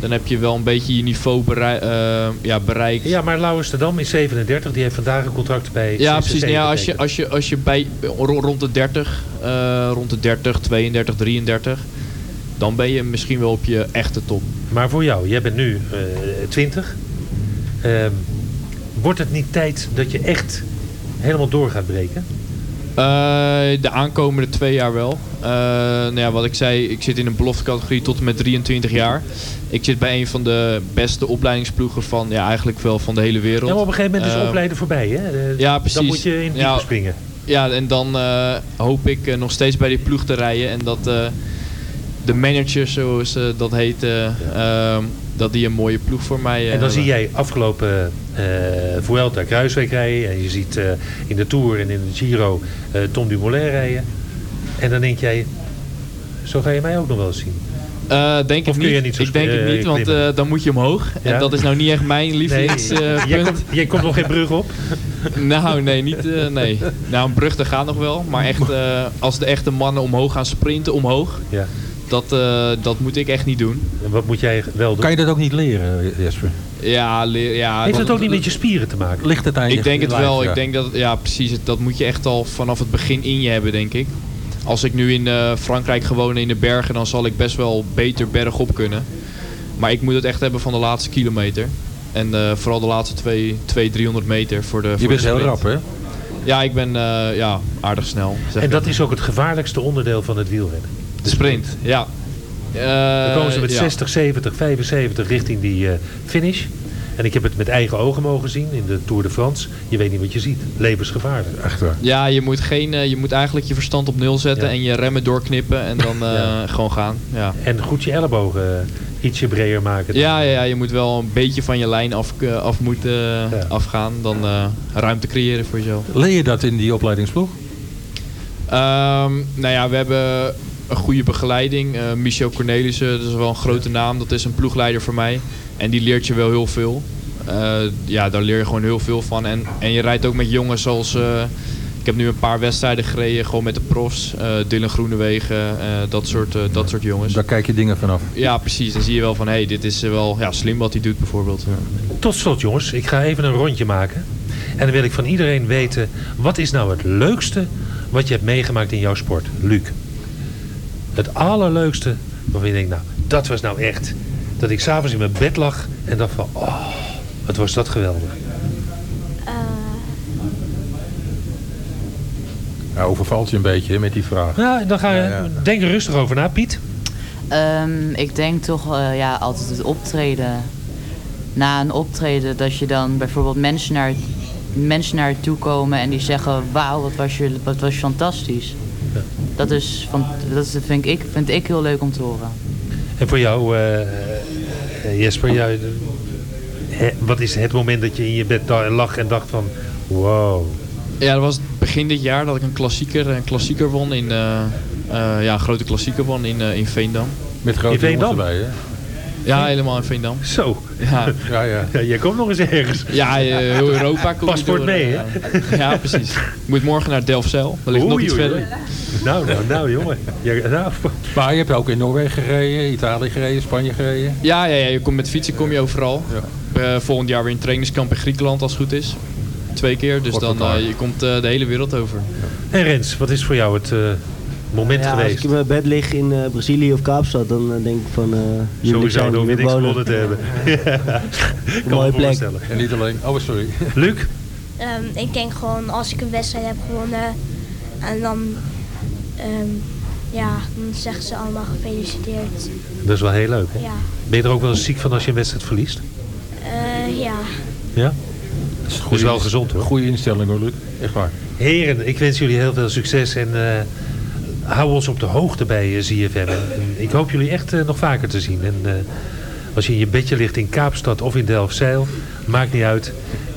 Dan heb je wel een beetje je niveau berei eh, ja, bereikt. Ja, maar Lauwers-Dam is 37. Die heeft vandaag een contract bij Ja, precies. Nou ja, als, je, als, je, als je bij ro- rond de 30, eh, rond de 30, 32, 33, dan ben je misschien wel op je echte top. Maar voor jou, jij bent nu eh 20. Wordt het niet tijd dat je echt helemaal door gaat breken? Eh, de aankomende twee jaar wel. Eh, nou ja, wat ik zei, ik zit in een beloftecategorie tot en met 23 jaar. Ik zit bij een van de beste opleidingsploegen van, ja, eigenlijk wel van de hele wereld. Ja, maar op een gegeven moment is Eh, opleiden voorbij, hè? Ja, precies. Dan moet je in diepe Ja. springen. Ja, en dan hoop ik nog steeds bij die ploeg te rijden. En dat, de manager, zoals eh, dat heet, eh, ehm, dat die een mooie ploeg voor mij eh, En dan hebben. zie jij afgelopen eh Vuelta Kruiswijk rijden. En je ziet in de Tour en in de Giro Tom Dumoulin rijden. En dan denk jij, zo ga je mij ook nog wel eens zien. Eh, denk Of ik kun je niet. niet ik denk het niet, want dan moet je omhoog. Ja? En dat is nou niet echt mijn Nee, lievelingspunt. jij, komt, jij komt nog geen brug op. <laughs> Nou, nee, niet. nee. Nou, een brug dat gaat nog wel. Maar <laughs> echt, als de echte mannen omhoog gaan sprinten, omhoog. Ja. Dat, eh, dat moet ik echt niet doen. En wat moet jij wel doen? Kan je dat ook niet leren, Jesper? Ja, leer, ja Heeft dat- het ook niet met je spieren te maken? Ligt het aan je Ik denk het lijf, wel. ja. Ik denk dat, ja, precies. Dat moet je echt al vanaf het begin in je hebben, denk ik. Als ik nu in eh, Frankrijk gewoon in de bergen, dan zal ik best wel beter bergop kunnen. Maar ik moet het echt hebben van de laatste kilometer. En eh, vooral de laatste twee, twee 300 meter voor de voor Je bent de heel rap, hè? Ja, ik ben eh, ja, aardig snel. zeg En ik. dat is ook het gevaarlijkste onderdeel van het wielrennen. De sprint, ja. Dan komen ze met ja. 60, 70, 75 richting die eh, finish. En ik heb het met eigen ogen mogen zien in de Tour de France. Je weet niet wat je ziet. Levensgevaarlijk. Echt waar. Ja, je moet, geen, eh, je moet eigenlijk je verstand op nul zetten Ja. en je remmen doorknippen en dan <laughs> eh, Ja. gewoon gaan. Ja. En goed je ellebogen eh, ietsje breder maken. Ja, ja, ja, je moet wel een beetje van je lijn af, eh, af moeten eh, afgaan. Dan eh, ruimte creëren voor jezelf. Leer je dat in die opleidingsploeg? Ehm, nou ja, we hebben een goede begeleiding. Eh, Michel Cornelissen, dat is wel een grote naam. Dat is een ploegleider voor mij. En die leert je wel heel veel. Eh, ja, daar leer je gewoon heel veel van. En, en je rijdt ook met jongens zoals... eh, ik heb nu een paar wedstrijden gereden, gewoon met de profs. Eh Dylan Groenewegen, eh, dat, soort, eh, dat soort jongens. Daar kijk je dingen vanaf. Ja, precies. Dan zie je wel van, hé, hey, dit is wel ja, slim wat hij doet bijvoorbeeld. Tot slot jongens, ik ga even een rondje maken. En dan wil ik van iedereen weten, wat is nou het leukste wat je hebt meegemaakt in jouw sport? Luc. Het allerleukste waarvan je denkt, nou, dat was nou echt. Dat ik s'avonds in mijn bed lag en dacht van, oh, wat was dat geweldig. Ja, overvalt je een beetje hè, met die vraag. Nou, dan ga je, Ja, ja. denk er rustig over na, Piet. Ehm, ik denk toch eh, ja, altijd het optreden. Na een optreden dat je dan bijvoorbeeld mensen naar, mensen naar je toe komen en die zeggen... Wauw, wat was je, wat was je fantastisch. Dat, is van, dat is- vind, ik, vind ik heel leuk om te horen. En voor jou, eh, eh, Jesper, jou, wat is het moment dat je in je bed lag en dacht van, wow. Ja, dat was begin dit jaar dat ik een klassieker, een klassieker won in... eh, eh, ja, een grote klassieker won in, eh, in Veendam. Met grote In Veendam? jongens erbij, hè? Ja, helemaal in Veendam. Zo. Ja, Ja, ja. Ja, jij komt nog eens ergens. ja eh, heel Europa komt Paspoort door, mee, eh, Ja, precies. Ik moet morgen naar Delfzijl. Dat ligt nog Oei, iets oei, verder. oei. Nou, nou, nou, jongen. Ja, nou, Maar je hebt ook in Noorwegen gereden, Italië gereden, Spanje gereden. Ja, ja, ja, je komt met fietsen kom je overal. Eh, volgend jaar weer een trainingskamp in Griekenland als het goed is. Twee keer, dus Wordt dan eh, je komt de hele wereld over. En Rens, wat is voor jou het eh, moment Ja, als ik geweest? in mijn bed lig in eh, Brazilië of Kaapstad, dan eh, denk ik van... eh jullie Sowieso hier overwinning wonen. gewonnen te hebben. <laughs> Mooie plek. voorstellen. En niet alleen... Oh, sorry. <laughs> Luc? Ehm, ik denk gewoon als ik een wedstrijd heb gewonnen en dan, ehm, ja, dan zeggen ze allemaal gefeliciteerd. Dat is wel heel leuk, hè? Ja, Ben je er ook wel eens ziek van als je een wedstrijd verliest? Eh, ja. Ja? Dat is, Dat is wel gezond, hoor. Goede instelling hoor, Luc. Echt waar. Heren, ik wens jullie heel veel succes en eh, hou ons op de hoogte bij eh, ZFM. Ik hoop jullie echt eh, nog vaker te zien. En eh, als je in je bedje ligt in Kaapstad of in Delfzijl, maakt niet uit.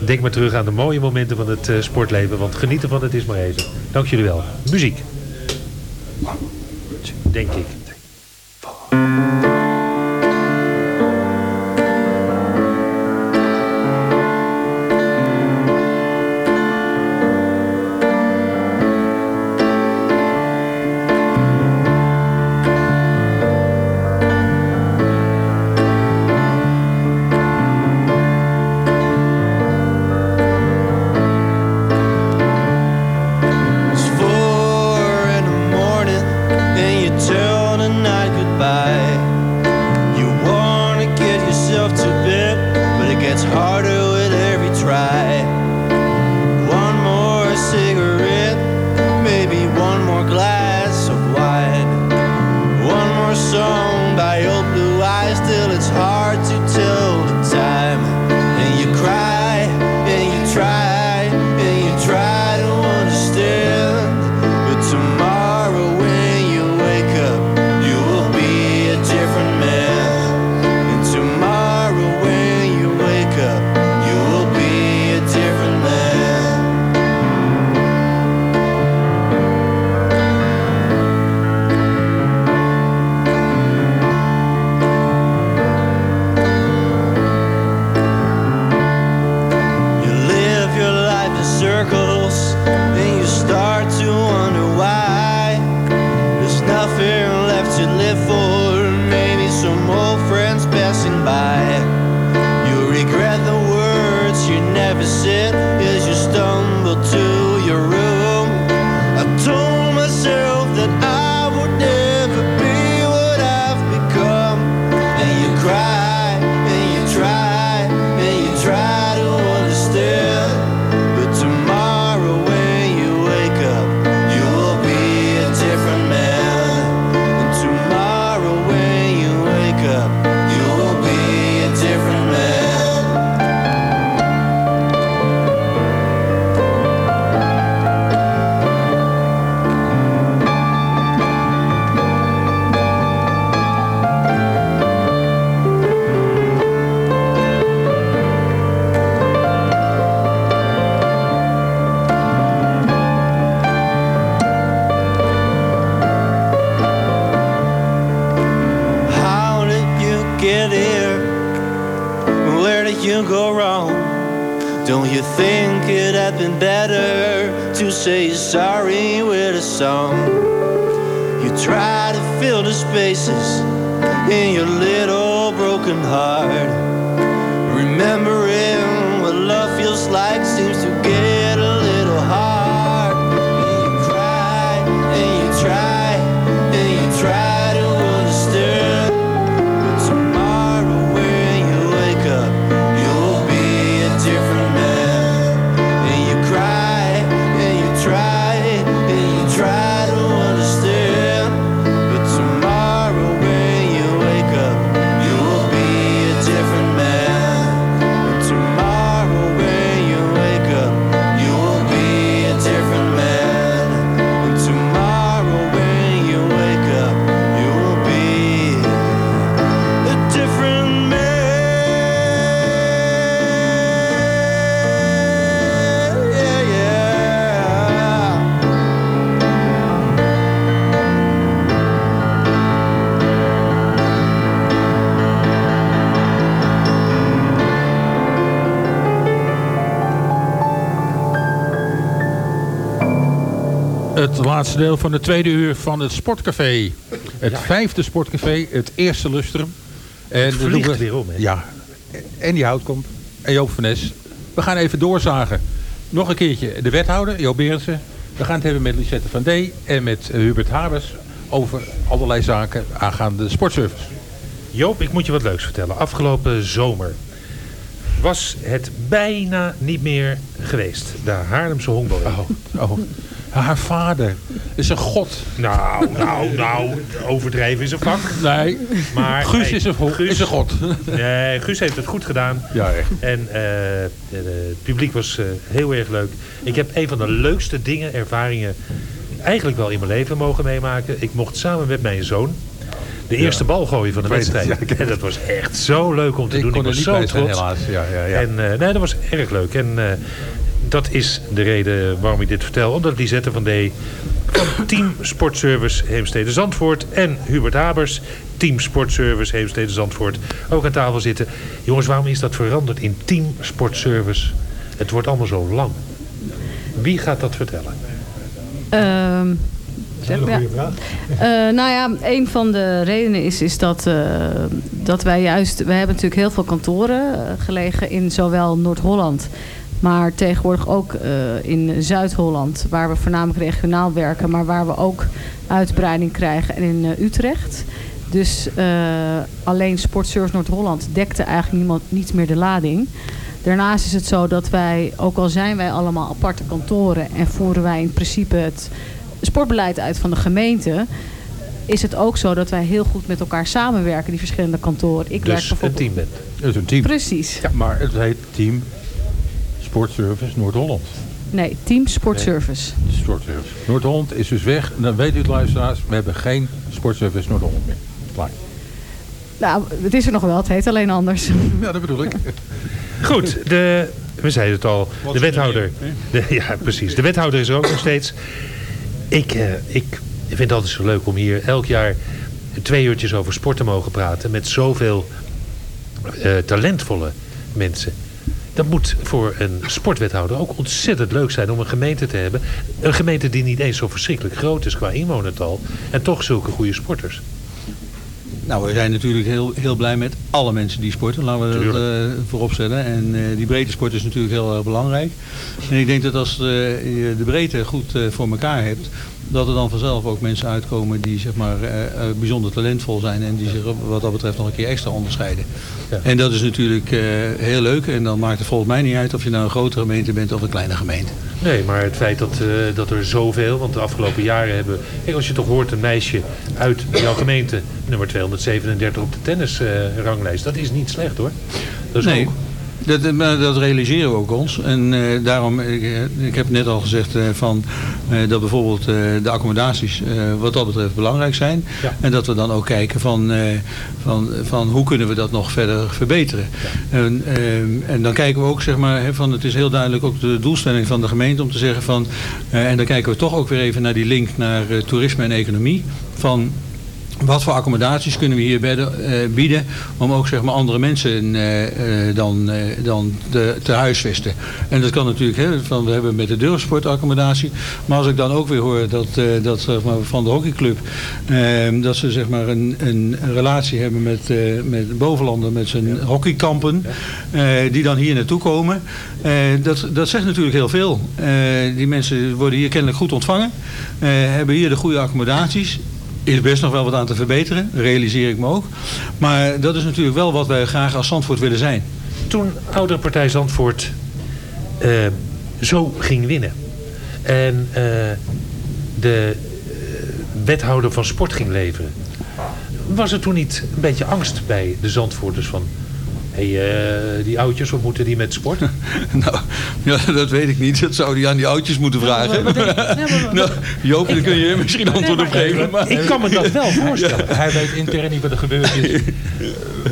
Denk maar terug aan de mooie momenten van het sportleven, want genieten van het is maar even. Dank jullie wel. Muziek. Denk ik. Say sorry with a song. You try to fill the spaces in your little broken heart. Het laatste deel van het tweede uur van het Sportcafé. Het vijfde Sportcafé, het eerste lustrum. En Het dan doen vliegt we- weer om, hè? Ja. En die Houtkamp. En Joop van Nes. We gaan even doorzagen. Nog een keertje de wethouder, Joop Berendsen. We gaan het hebben met Lisette van D. En met Hubert Habers. Over allerlei zaken aangaande de sportservice. Joop, ik moet je wat leuks vertellen. Afgelopen zomer was het bijna niet meer geweest. De Haarlemse honkbal. Oh, oh. Haar vader is een god. Nou, nou, nou. Overdrijven is een vak. Nee. Maar, Guus nee, is een go- is een god. Nee, Guus heeft het goed gedaan. Ja, echt. En eh, het publiek was eh, heel erg leuk. Ik heb een van de leukste dingen, ervaringen... eigenlijk wel in mijn leven mogen meemaken. Ik mocht samen met mijn zoon... de eerste bal gooien van de wedstrijd. ja, en dat was echt zo leuk om te Ik doen. kon ik was niet zo bij zijn, trots. helaas. Ja, ja, ja. En eh, nee, dat was erg leuk. En eh, dat is de reden waarom ik dit vertel. Omdat Lisette van D. van Team Sportservice Heemstede Zandvoort... en Hubert Habers, Team Sportservice Heemstede Zandvoort... ook aan tafel zitten. Jongens, waarom is dat veranderd in Team Sportservice? Het wordt allemaal zo lang. Wie gaat dat vertellen? Ehm, zeg, ja. Eh, nou ja, een van de redenen is, is dat, eh, dat wij juist... We hebben natuurlijk heel veel kantoren eh, gelegen in zowel Noord-Holland... maar tegenwoordig ook eh, in Zuid-Holland... waar we voornamelijk regionaal werken... maar waar we ook uitbreiding krijgen en in eh, Utrecht... Dus eh, alleen Sportservice Noord-Holland dekte eigenlijk niemand, niet meer de lading. Daarnaast is het zo dat wij, ook al zijn wij allemaal aparte kantoren en voeren wij in principe het sportbeleid uit van de gemeente, is het ook zo dat wij heel goed met elkaar samenwerken, die verschillende kantoren. Ik werk Dus een bijvoorbeeld. team bent. Het is een team. Precies. Ja, maar het heet Team Sportservice Noord-Holland. Nee, Team Sportservice. Sportservice. Noord-Holland is dus weg. Dan weet u het luisteraars, we hebben geen Sportservice Noord-Holland meer. Klaar. Nou, het is er nog wel, het heet alleen anders. <laughs> Ja, dat bedoel ik. Goed, de, we zeiden het al. Wat De wethouder. De, ja, precies. De wethouder is er ook nog steeds. Ik, eh, ik vind het altijd zo leuk om hier elk jaar twee uurtjes over sport te mogen praten. Met zoveel eh, talentvolle mensen. Dat moet voor een sportwethouder ook ontzettend leuk zijn om een gemeente te hebben. Een gemeente die niet eens zo verschrikkelijk groot is qua inwonertal. En toch zulke goede sporters. Nou, we zijn natuurlijk heel, heel blij met alle mensen die sporten. Laten we dat eh, voorop stellen. En eh, die breedte sport is natuurlijk heel erg belangrijk. En ik denk dat als eh, je de breedte goed eh, voor elkaar hebt... dat er dan vanzelf ook mensen uitkomen die zeg maar, eh, eh, bijzonder talentvol zijn... en die zich wat dat betreft nog een keer extra onderscheiden. Ja. En dat is natuurlijk eh, heel leuk. En dan maakt het volgens mij niet uit of je nou een grote gemeente bent of een kleine gemeente. Nee, maar het feit dat, dat er zoveel, want de afgelopen jaren hebben... Kijk, als je toch hoort een meisje uit jouw gemeente, nummer 237 op de tennisranglijst, dat is niet slecht hoor. Dat is nee, hoog. Dat, eh, maar dat realiseren we ook ons. En eh, daarom, ik, eh, ik heb net al gezegd van, dat bijvoorbeeld de accommodaties wat dat betreft belangrijk zijn. Ja. En dat we dan ook kijken van, van, van hoe kunnen we dat nog verder verbeteren. En, en dan kijken we ook, zeg maar, van, het is heel duidelijk ook de doelstelling van de gemeente om te zeggen van, en dan kijken we toch ook weer even naar die link naar toerisme en economie. Van wat voor accommodaties kunnen we hier bedden, eh, bieden om ook zeg maar, andere mensen eh, eh, dan, dan de, te huisvesten. En dat kan natuurlijk, hè, van, we hebben met de durfsportaccommodatie. Maar als ik dan ook weer hoor dat, dat zeg maar, van de hockeyclub, eh, dat ze zeg maar, een, een relatie hebben met, met Bovenlanden, met zijn hockeykampen, die dan hier naartoe komen. Dat, dat zegt natuurlijk heel veel. Die mensen worden hier kennelijk goed ontvangen, hebben hier de goede accommodaties is best nog wel wat aan te verbeteren, realiseer ik me ook. Maar dat is natuurlijk wel wat wij graag als Zandvoort willen zijn. Toen oudere partij Zandvoort eh, zo ging winnen. En eh, de eh, wethouder van sport ging leveren. Was er toen niet een beetje angst bij de Zandvoorters van... Hey, die oudjes, wat moeten die met sport? <laughs> nou, ja, dat weet ik niet. Dat zou hij aan die oudjes moeten vragen. <laughs> nou, Joop, daar kun je misschien antwoord op geven. Maar... Ik kan me dat wel <laughs> voorstellen. Ja, hij weet intern niet wat er gebeurd is.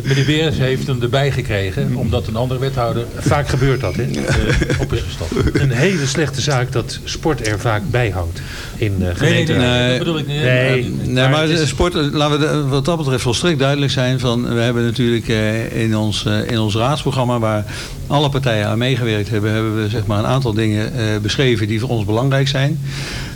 Meneer Beers heeft hem erbij gekregen, omdat een andere wethouder... Vaak gebeurt dat, hè? Uh, op is gestapt. Een hele slechte zaak dat sport er vaak bijhoudt in uh, gemeenten. Nee, nee, nee, dat bedoel ik niet. Nee, nee maar, maar sport, laten we wat dat betreft volstrekt duidelijk zijn. Van, we hebben natuurlijk uh, in, ons, uh, in ons raadsprogramma, waar alle partijen aan meegewerkt hebben, hebben we zeg maar, een aantal dingen beschreven die voor ons belangrijk zijn.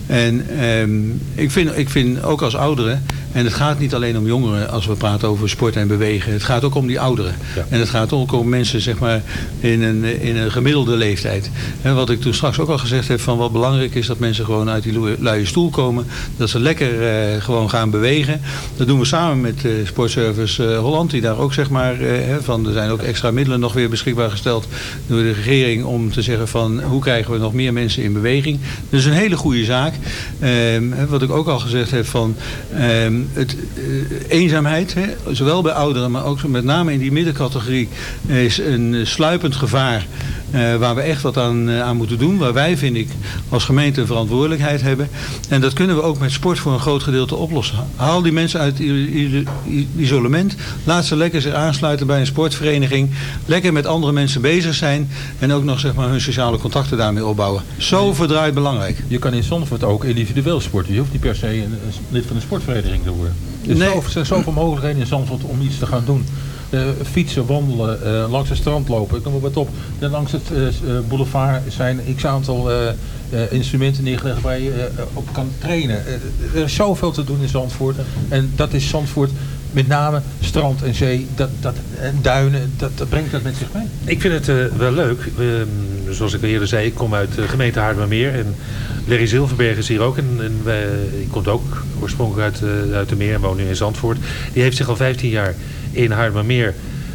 En um, ik, vind, ik vind ook als ouderen, en het gaat niet alleen om jongeren als we praten over sport en bewegen. Het gaat ook om die ouderen. Ja. En het gaat ook om mensen zeg maar, in, een, in een gemiddelde leeftijd. En wat ik toen straks ook al gezegd heb, van wat belangrijk is dat mensen gewoon uit die luie stoel komen. Dat ze lekker uh, gewoon gaan bewegen. Dat doen we samen met uh, Sportservice uh, Holland, die daar ook zeg maar, van, er zijn ook extra middelen nog weer beschikbaar gesteld door de regering om te zeggen van hoe krijgen we nog meer mensen in beweging. Dat is een hele goede zaak. Um, wat ik ook al gezegd heb van um, het, uh, eenzaamheid, hè, zowel bij ouderen, maar ook met name in die middencategorie, is een sluipend gevaar. Uh, waar we echt wat aan, uh, aan moeten doen. Waar wij, vind ik, als gemeente een verantwoordelijkheid hebben. En dat kunnen we ook met sport voor een groot gedeelte oplossen. Haal die mensen uit isolement. Laat ze lekker zich aansluiten bij een sportvereniging. Lekker met andere mensen bezig zijn. En ook nog zeg maar, hun sociale contacten daarmee opbouwen. Zo verdraaid belangrijk. Je kan in Zandvoort ook individueel sporten. Je hoeft niet per se een, een lid van een sportvereniging te worden. Er nee. er zijn zoveel mogelijkheden in Zandvoort om iets te gaan doen. Uh, fietsen, wandelen, uh, langs het strand lopen, ik kom er wat op. En langs het uh, boulevard zijn x aantal instrumenten neergelegd waar je op kan trainen. er is zoveel te doen in Zandvoort. En dat is Zandvoort met name strand en zee, dat, dat, en duinen, dat, brengt dat met zich mee. Ik vind het wel leuk. Uh, zoals ik al eerder zei, ik kom uit de gemeente Haarlemmermeer. En Larry Zilverberg is hier ook. En, die komt ook oorspronkelijk uit, uit de meer en woont nu in Zandvoort. Die heeft zich al 15 jaar in Haarlemmermeer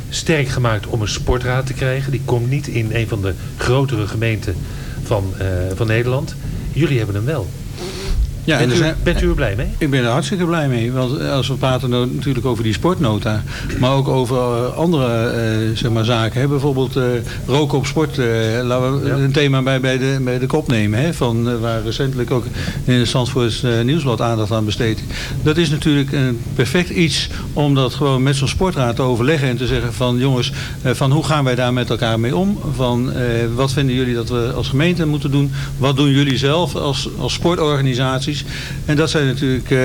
sterk gemaakt om een sportraad te krijgen. Die komt niet in een van de grotere gemeenten van, van Nederland. Jullie hebben hem wel. Ja, bent, u, zijn, bent u er blij mee? Ik ben er hartstikke blij mee. Want als we praten nou natuurlijk over die sportnota. Maar ook over uh, andere uh, zeg maar, zaken. Hè. Bijvoorbeeld uh, roken op sport. laten we ja. een thema bij, bij, de, bij de kop nemen. Hè. Van, waar recentelijk ook in het Zandvoorts Nieuwsblad aandacht aan besteed. Dat is natuurlijk een perfect iets om dat gewoon met zo'n sportraad te overleggen. En te zeggen van jongens, van hoe gaan wij daar met elkaar mee om? Van wat vinden jullie dat we als gemeente moeten doen? Wat doen jullie zelf als, als En dat zijn natuurlijk uh,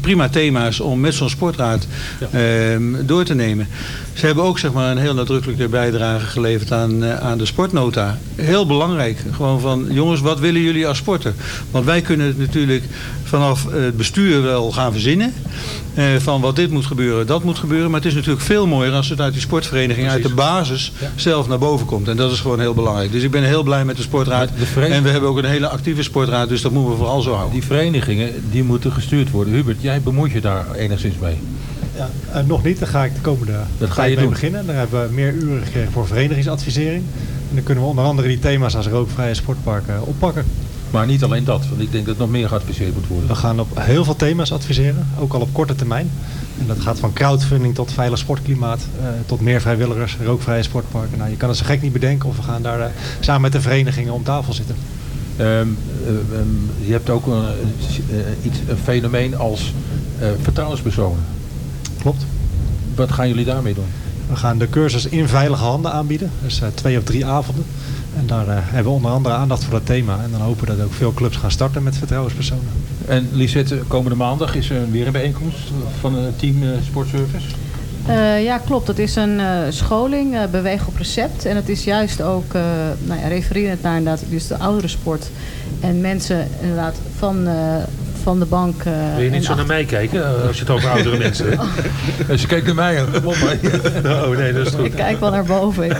prima thema's om met zo'n sportraad uh, door te nemen. Ze hebben ook zeg maar, een heel nadrukkelijke bijdrage geleverd aan, uh, aan de sportnota. Heel belangrijk. Gewoon van, jongens, wat willen jullie als sporter? Want wij kunnen het natuurlijk vanaf het bestuur wel gaan verzinnen. Uh, van wat dit moet gebeuren, dat moet gebeuren. Maar het is natuurlijk veel mooier als het uit die sportvereniging, Precies. uit de basis, ja. zelf naar boven komt. En dat is gewoon heel belangrijk. Dus ik ben heel blij met de sportraad. De en we hebben ook een hele actieve sportraad, dus dat moeten we vooral zo houden. Die verenigingen, die moeten gestuurd worden. Hubert, jij bemoeit je daar enigszins mee? Ja, uh, nog niet. Dan ga ik de komende dat ga je mee doen. beginnen. Dan hebben we meer uren gekregen voor verenigingsadvisering. En dan kunnen we onder andere die thema's als rookvrije sportparken oppakken. Maar niet alleen dat, want ik denk dat nog meer geadviseerd moet worden. We gaan op heel veel thema's adviseren, ook al op korte termijn. En dat gaat van crowdfunding tot veilig sportklimaat, uh, tot meer vrijwilligers, rookvrije sportparken. Nou, je kan het zo gek niet bedenken of we gaan daar uh, samen met de verenigingen om tafel zitten. Um, um, je hebt ook een, iets, een fenomeen als vertrouwenspersonen. Klopt. Wat gaan jullie daarmee doen? We gaan de cursus in veilige handen aanbieden, dus twee of drie avonden. En daar eh, hebben we onder andere aandacht voor dat thema. En dan hopen we dat ook veel clubs gaan starten met vertrouwenspersonen. En Lisette, komende maandag is er weer een bijeenkomst van het team eh, Sportservice. Eh, ja, klopt. Dat is een eh, scholing, uh, beweeg op recept. En het is juist ook, uh, nou ja, refererend naar inderdaad dus de oudere sport. En mensen inderdaad van, van de bank... Wil je niet zo naar mij kijken als je het over oudere <laughs> mensen hebt? Oh. Ze kijkt naar mij. Kom <laughs> oh nee, dat is goed. Ik kijk wel naar boven. Ik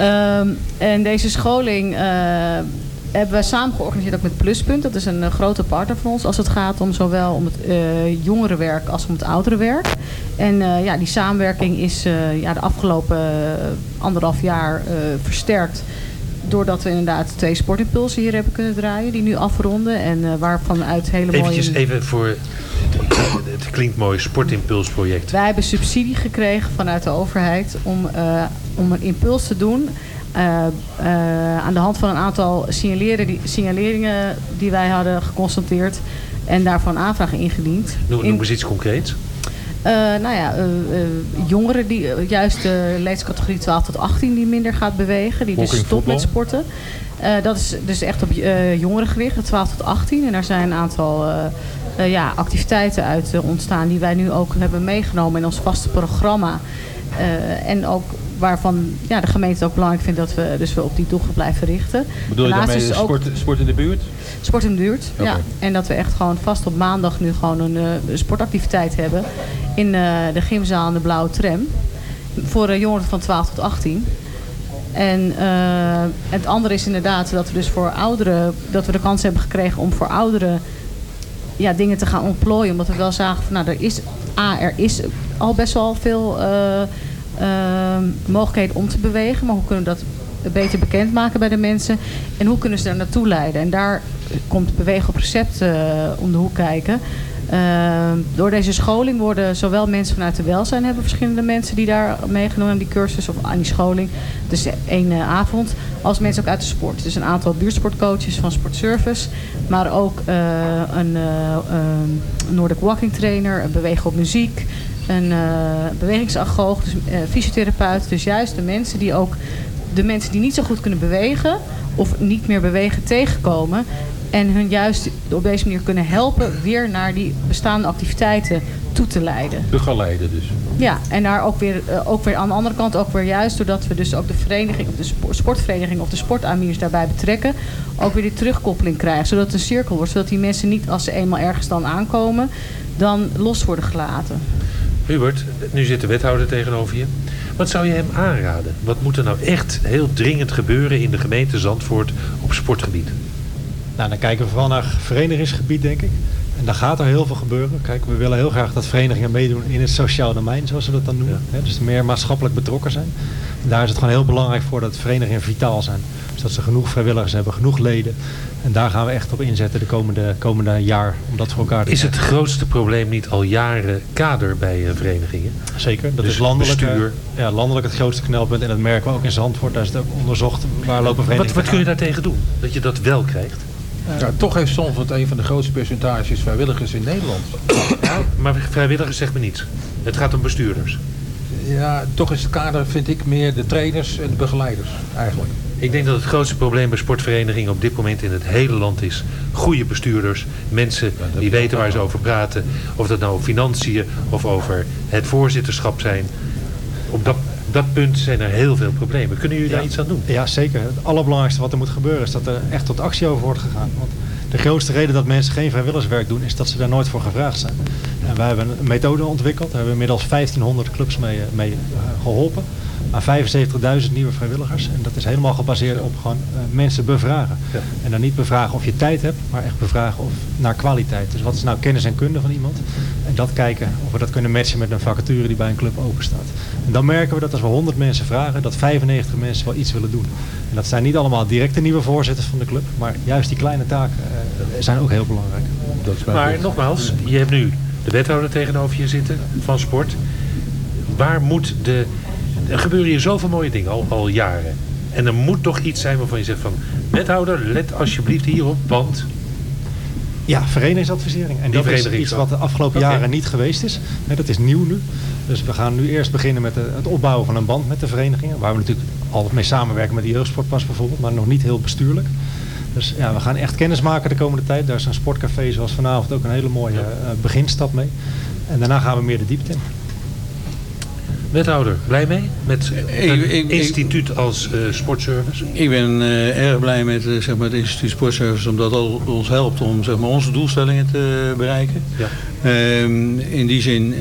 um, <laughs> en deze scholing hebben we samen georganiseerd ook met Pluspunt. Dat is een uh, grote partner van ons als het gaat om zowel om het uh, jongerenwerk als om het ouderenwerk. En uh, ja, die samenwerking is ja, de afgelopen anderhalf jaar versterkt. Doordat we inderdaad twee sportimpulsen hier hebben kunnen draaien. Die nu afronden. En waarvan uit hele mooie... Eventjes even voor... Het klinkt mooi, sportimpulsproject. Wij hebben subsidie gekregen vanuit de overheid om, om een impuls te doen uh, uh, aan de hand van een aantal die, signaleringen die wij hadden geconstateerd en daarvan aanvragen ingediend. Noem, noem eens iets concreets. Uh, nou ja, jongeren die juist de leeftijdscategorie 12 tot 18 die minder gaat bewegen, die dus stopt met sporten. dat is dus echt op jongeren gericht, 12 tot 18. En daar zijn een aantal ja, activiteiten uit ontstaan die wij nu ook hebben meegenomen in ons vaste programma. en ook waarvan ja, de gemeente ook belangrijk vindt dat we dus we op die doelgroep blijven richten. Bedoel je daarmee is sport, sport in de buurt? Sport in de buurt, okay. ja. En dat we echt gewoon vast op maandag nu gewoon een uh, sportactiviteit hebben in uh, de gymzaal aan de Blauwe Tram. Voor uh, jongeren van 12 tot 18. En het andere is inderdaad dat we dus voor ouderen, dat we de kans hebben gekregen om voor ouderen ja, dingen te gaan ontplooien. Omdat we wel zagen van nou er is, A, er is al best wel veel uh, mogelijkheden om te bewegen. Maar hoe kunnen we dat beter bekendmaken bij de mensen? En hoe kunnen ze daar naartoe leiden? En daar komt Bewegen op Recept uh, om de hoek kijken. Uh, door deze scholing worden zowel mensen vanuit de welzijn hebben verschillende mensen die daar meegenomen aan die cursus of aan die scholing. Dus één uh, avond. Als mensen ook uit de sport. Dus een aantal buurtsportcoaches van Sportservice. Maar ook uh, een Nordic walking trainer, een bewegen op muziek, een uh, bewegingsagoog, dus uh, fysiotherapeut. Dus juist de mensen die ook de mensen die niet zo goed kunnen bewegen of niet meer bewegen tegenkomen. En hun juist op deze manier kunnen helpen weer naar die bestaande activiteiten toe te leiden. Begeleiden dus. Ja, en daar ook weer, uh, ook weer aan de andere kant ook weer juist doordat we dus ook de vereniging of de sportvereniging of de sportamiers daarbij betrekken, ook weer die terugkoppeling krijgen. Zodat het een cirkel wordt. Zodat die mensen niet als ze eenmaal ergens dan aankomen, dan los worden gelaten. Hubert, nu zit de wethouder tegenover je. Wat zou je hem aanraden? Wat moet er nou echt heel dringend gebeuren in de gemeente Zandvoort op sportgebied? Nou, dan kijken we vooral naar verenigingsgebied, denk ik. En daar gaat er heel veel gebeuren. Kijk, we willen heel graag dat verenigingen meedoen in het sociaal domein, zoals we dat dan noemen. Ja. dus meer maatschappelijk betrokken zijn. En daar is het gewoon heel belangrijk voor dat verenigingen vitaal zijn. Dus dat ze genoeg vrijwilligers hebben, genoeg leden. En daar gaan we echt op inzetten de komende, komende jaar om dat voor elkaar te Is het grootste probleem niet al jaren kader bij uh, verenigingen? Zeker, dat dus is landelijk, bestuur. ja, landelijk het grootste knelpunt. En dat merken we ook in Zandvoort. Daar is het ook onderzocht waar lopen verenigingen Wat, wat kun je daartegen doen? Dat je dat wel krijgt? Ja, toch heeft Zandvoort een van de grootste percentages vrijwilligers in Nederland. Ja, maar vrijwilligers zegt me niets. Het gaat om bestuurders. Ja, toch is het kader, vind ik, meer de trainers en de begeleiders eigenlijk. Ik denk dat het grootste probleem bij sportverenigingen op dit moment in het hele land is. Goede bestuurders, mensen ja, die weten waar ze over praten. Of dat nou financiën of over het voorzitterschap zijn. Op dat, dat punt zijn er heel veel problemen. Kunnen jullie ja, daar iets aan doen? Ja, zeker. Het allerbelangrijkste wat er moet gebeuren is dat er echt tot actie over wordt gegaan. Want de grootste reden dat mensen geen vrijwilligerswerk doen is dat ze daar nooit voor gevraagd zijn. En wij hebben een methode ontwikkeld. Daar hebben we inmiddels 1500 clubs mee, mee geholpen aan 75.000 nieuwe vrijwilligers. En dat is helemaal gebaseerd op gewoon uh, mensen bevragen. Ja. En dan niet bevragen of je tijd hebt, maar echt bevragen of naar kwaliteit. Dus wat is nou kennis en kunde van iemand? En dat kijken of we dat kunnen matchen met een vacature die bij een club open staat. En dan merken we dat als we 100 mensen vragen, dat 95 mensen wel iets willen doen. En dat zijn niet allemaal directe nieuwe voorzitters van de club, maar juist die kleine taken uh, zijn ook heel belangrijk. maar goed. nogmaals, je hebt nu de wethouder tegenover je zitten van sport. Waar moet de er gebeuren hier zoveel mooie dingen al, al jaren. En er moet toch iets zijn waarvan je zegt van... wethouder, let alsjeblieft hierop, want... Ja, verenigingsadvisering. En dat is iets wat de afgelopen okay. jaren niet geweest is. Nee, dat is nieuw nu. Dus we gaan nu eerst beginnen met het opbouwen van een band met de verenigingen. Waar we natuurlijk al mee samenwerken met de jeugdsportpas bijvoorbeeld, maar nog niet heel bestuurlijk. Dus ja, we gaan echt kennis maken de komende tijd. Daar is een sportcafé zoals vanavond ook een hele mooie eh, beginstap mee. En daarna gaan we meer de diepte in. Wethouder, blij mee? Met ik- instituut als eh, sportservice? Ik ben eh, erg blij met, eh, zeg maar, het instituut Sportservice omdat dat ons helpt om zeg maar, onze doelstellingen te bereiken. Ja. Ehm, in die zin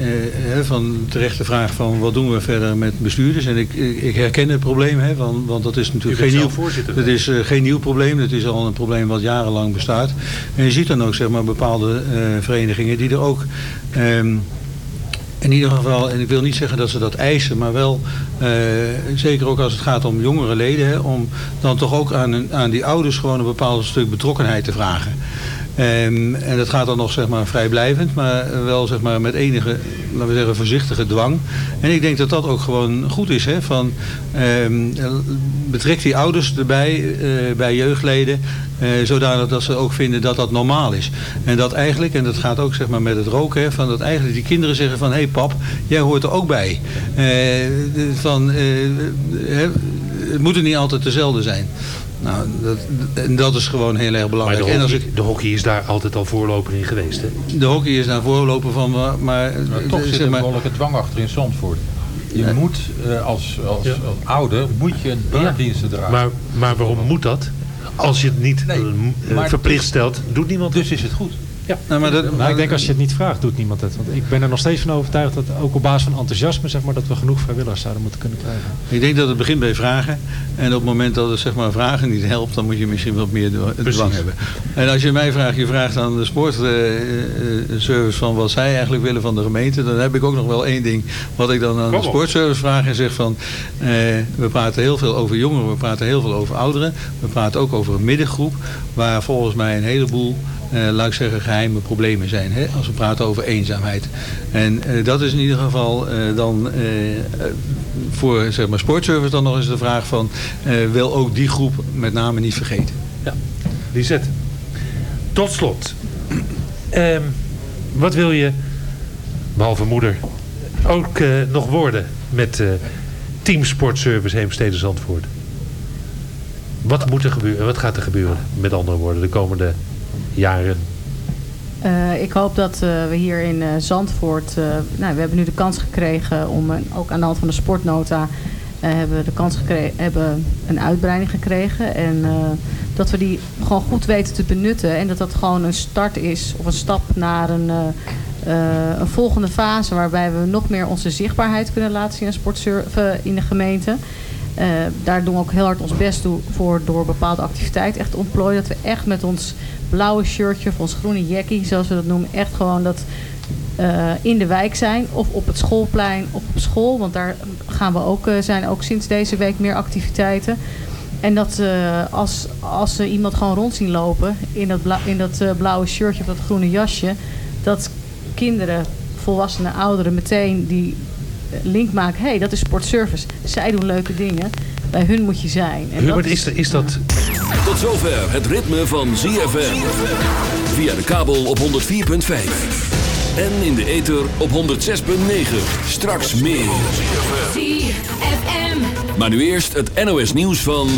van terecht de vraag van wat doen we verder met bestuurders. En ik, ik, herken het probleem, hè, van, want dat is natuurlijk geen nieuw, voorzitter. dat is, geen nieuw probleem. Dat is al een probleem wat jarenlang bestaat. En je ziet dan ook zeg maar, bepaalde verenigingen die er ook... ehm, in ieder geval, en ik wil niet zeggen dat ze dat eisen, maar wel, eh, zeker ook als het gaat om jongere leden, hè, om dan toch ook aan, aan die ouders gewoon een bepaald stuk betrokkenheid te vragen. Ehm, en dat gaat dan nog zeg maar vrijblijvend, maar wel zeg maar met enige, laten we zeggen, voorzichtige dwang. En ik denk dat dat ook gewoon goed is. Hè, van, ehm, betrek die ouders erbij eh, bij jeugdleden, eh, zodanig dat ze ook vinden dat dat normaal is. En dat eigenlijk, en dat gaat ook zeg maar met het roken, hè, van dat eigenlijk die kinderen zeggen van, hé hey pap, jij hoort er ook bij. De- van, het moet er niet altijd dezelfde zijn. Nou, dat, en dat is gewoon heel erg Maar belangrijk. de en als hockey, de hockey is daar altijd al voorloper in geweest. Hè? ik, de hockey is daar voorloper van, maar, maar, Maar eh, toch zit zeg er maar, behoorlijke dwang achter in Zandvoort. Je moet eh, als, als, als ouder moet je een beerdiensten dragen. Maar, maar waarom moet dat? Als je het niet eh, verplicht dus- stelt, doet niemand Dus is het goed. Ja. Nou, maar dat, Nou, ik denk als je het niet vraagt, doet niemand het. Want ik ben er nog steeds van overtuigd dat ook op basis van enthousiasme, zeg maar, dat we genoeg vrijwilligers zouden moeten kunnen krijgen. Ik denk dat het begint bij vragen. En op het moment dat het zeg maar, vragen niet helpt, dan moet je misschien wat meer dwa- dwang hebben. En als je mij vraagt, je vraagt aan de sportservice van wat zij eigenlijk willen van de gemeente, dan heb ik ook nog wel één ding wat ik dan aan Kom de op. sportservice vraag en zeg van, eh, we praten heel veel over jongeren, we praten heel veel over ouderen, we praten ook over een middengroep, waar volgens mij een heleboel eh, laat ik zeggen, geheime problemen zijn. Hè? Als we praten over eenzaamheid. En eh, dat is in ieder geval eh, dan voor zeg maar, sportservice dan nog eens de vraag van... wil ook die groep met name niet vergeten. Ja, Lisette. Tot slot. Ehm, wat wil je, behalve moeder, ook nog worden met Team Sportservice Heemstede Zandvoort? Wat moet er gebeuren? Wat gaat er gebeuren, met andere woorden, de komende jaren? Eh, ik hoop dat eh, we hier in eh, Zandvoort... nou, we hebben nu de kans gekregen om... ook aan de hand van de sportnota... hebben we de kans gekregen, hebben een uitbreiding gekregen. En dat we die gewoon goed weten te benutten. En dat dat gewoon een start is of een stap naar een, een volgende fase. Waarbij we nog meer onze zichtbaarheid kunnen laten zien of, eh, in de gemeente. Eh, daar doen we ook heel hard ons best toe voor door bepaalde activiteiten echt te ontplooien. Dat we echt met ons blauwe shirtje of ons groene jackie, zoals we dat noemen, echt gewoon dat eh, in de wijk zijn. Of op het schoolplein of op school. Want daar gaan we ook, eh, zijn ook sinds deze week meer activiteiten. En dat als, als ze iemand gewoon rond zien lopen in dat, in dat blauwe shirtje of dat groene jasje. Dat kinderen, volwassenen, ouderen meteen die link maken. Hé, hey, dat is sportservice. Zij doen leuke dingen. Bij hun moet je zijn. En Hubert, dat is, is dat... Tot zover het ritme van ZFM. Via de kabel op 104.5. En in de ether op 106.9. Straks meer. ZFM. Maar nu eerst het NOS nieuws van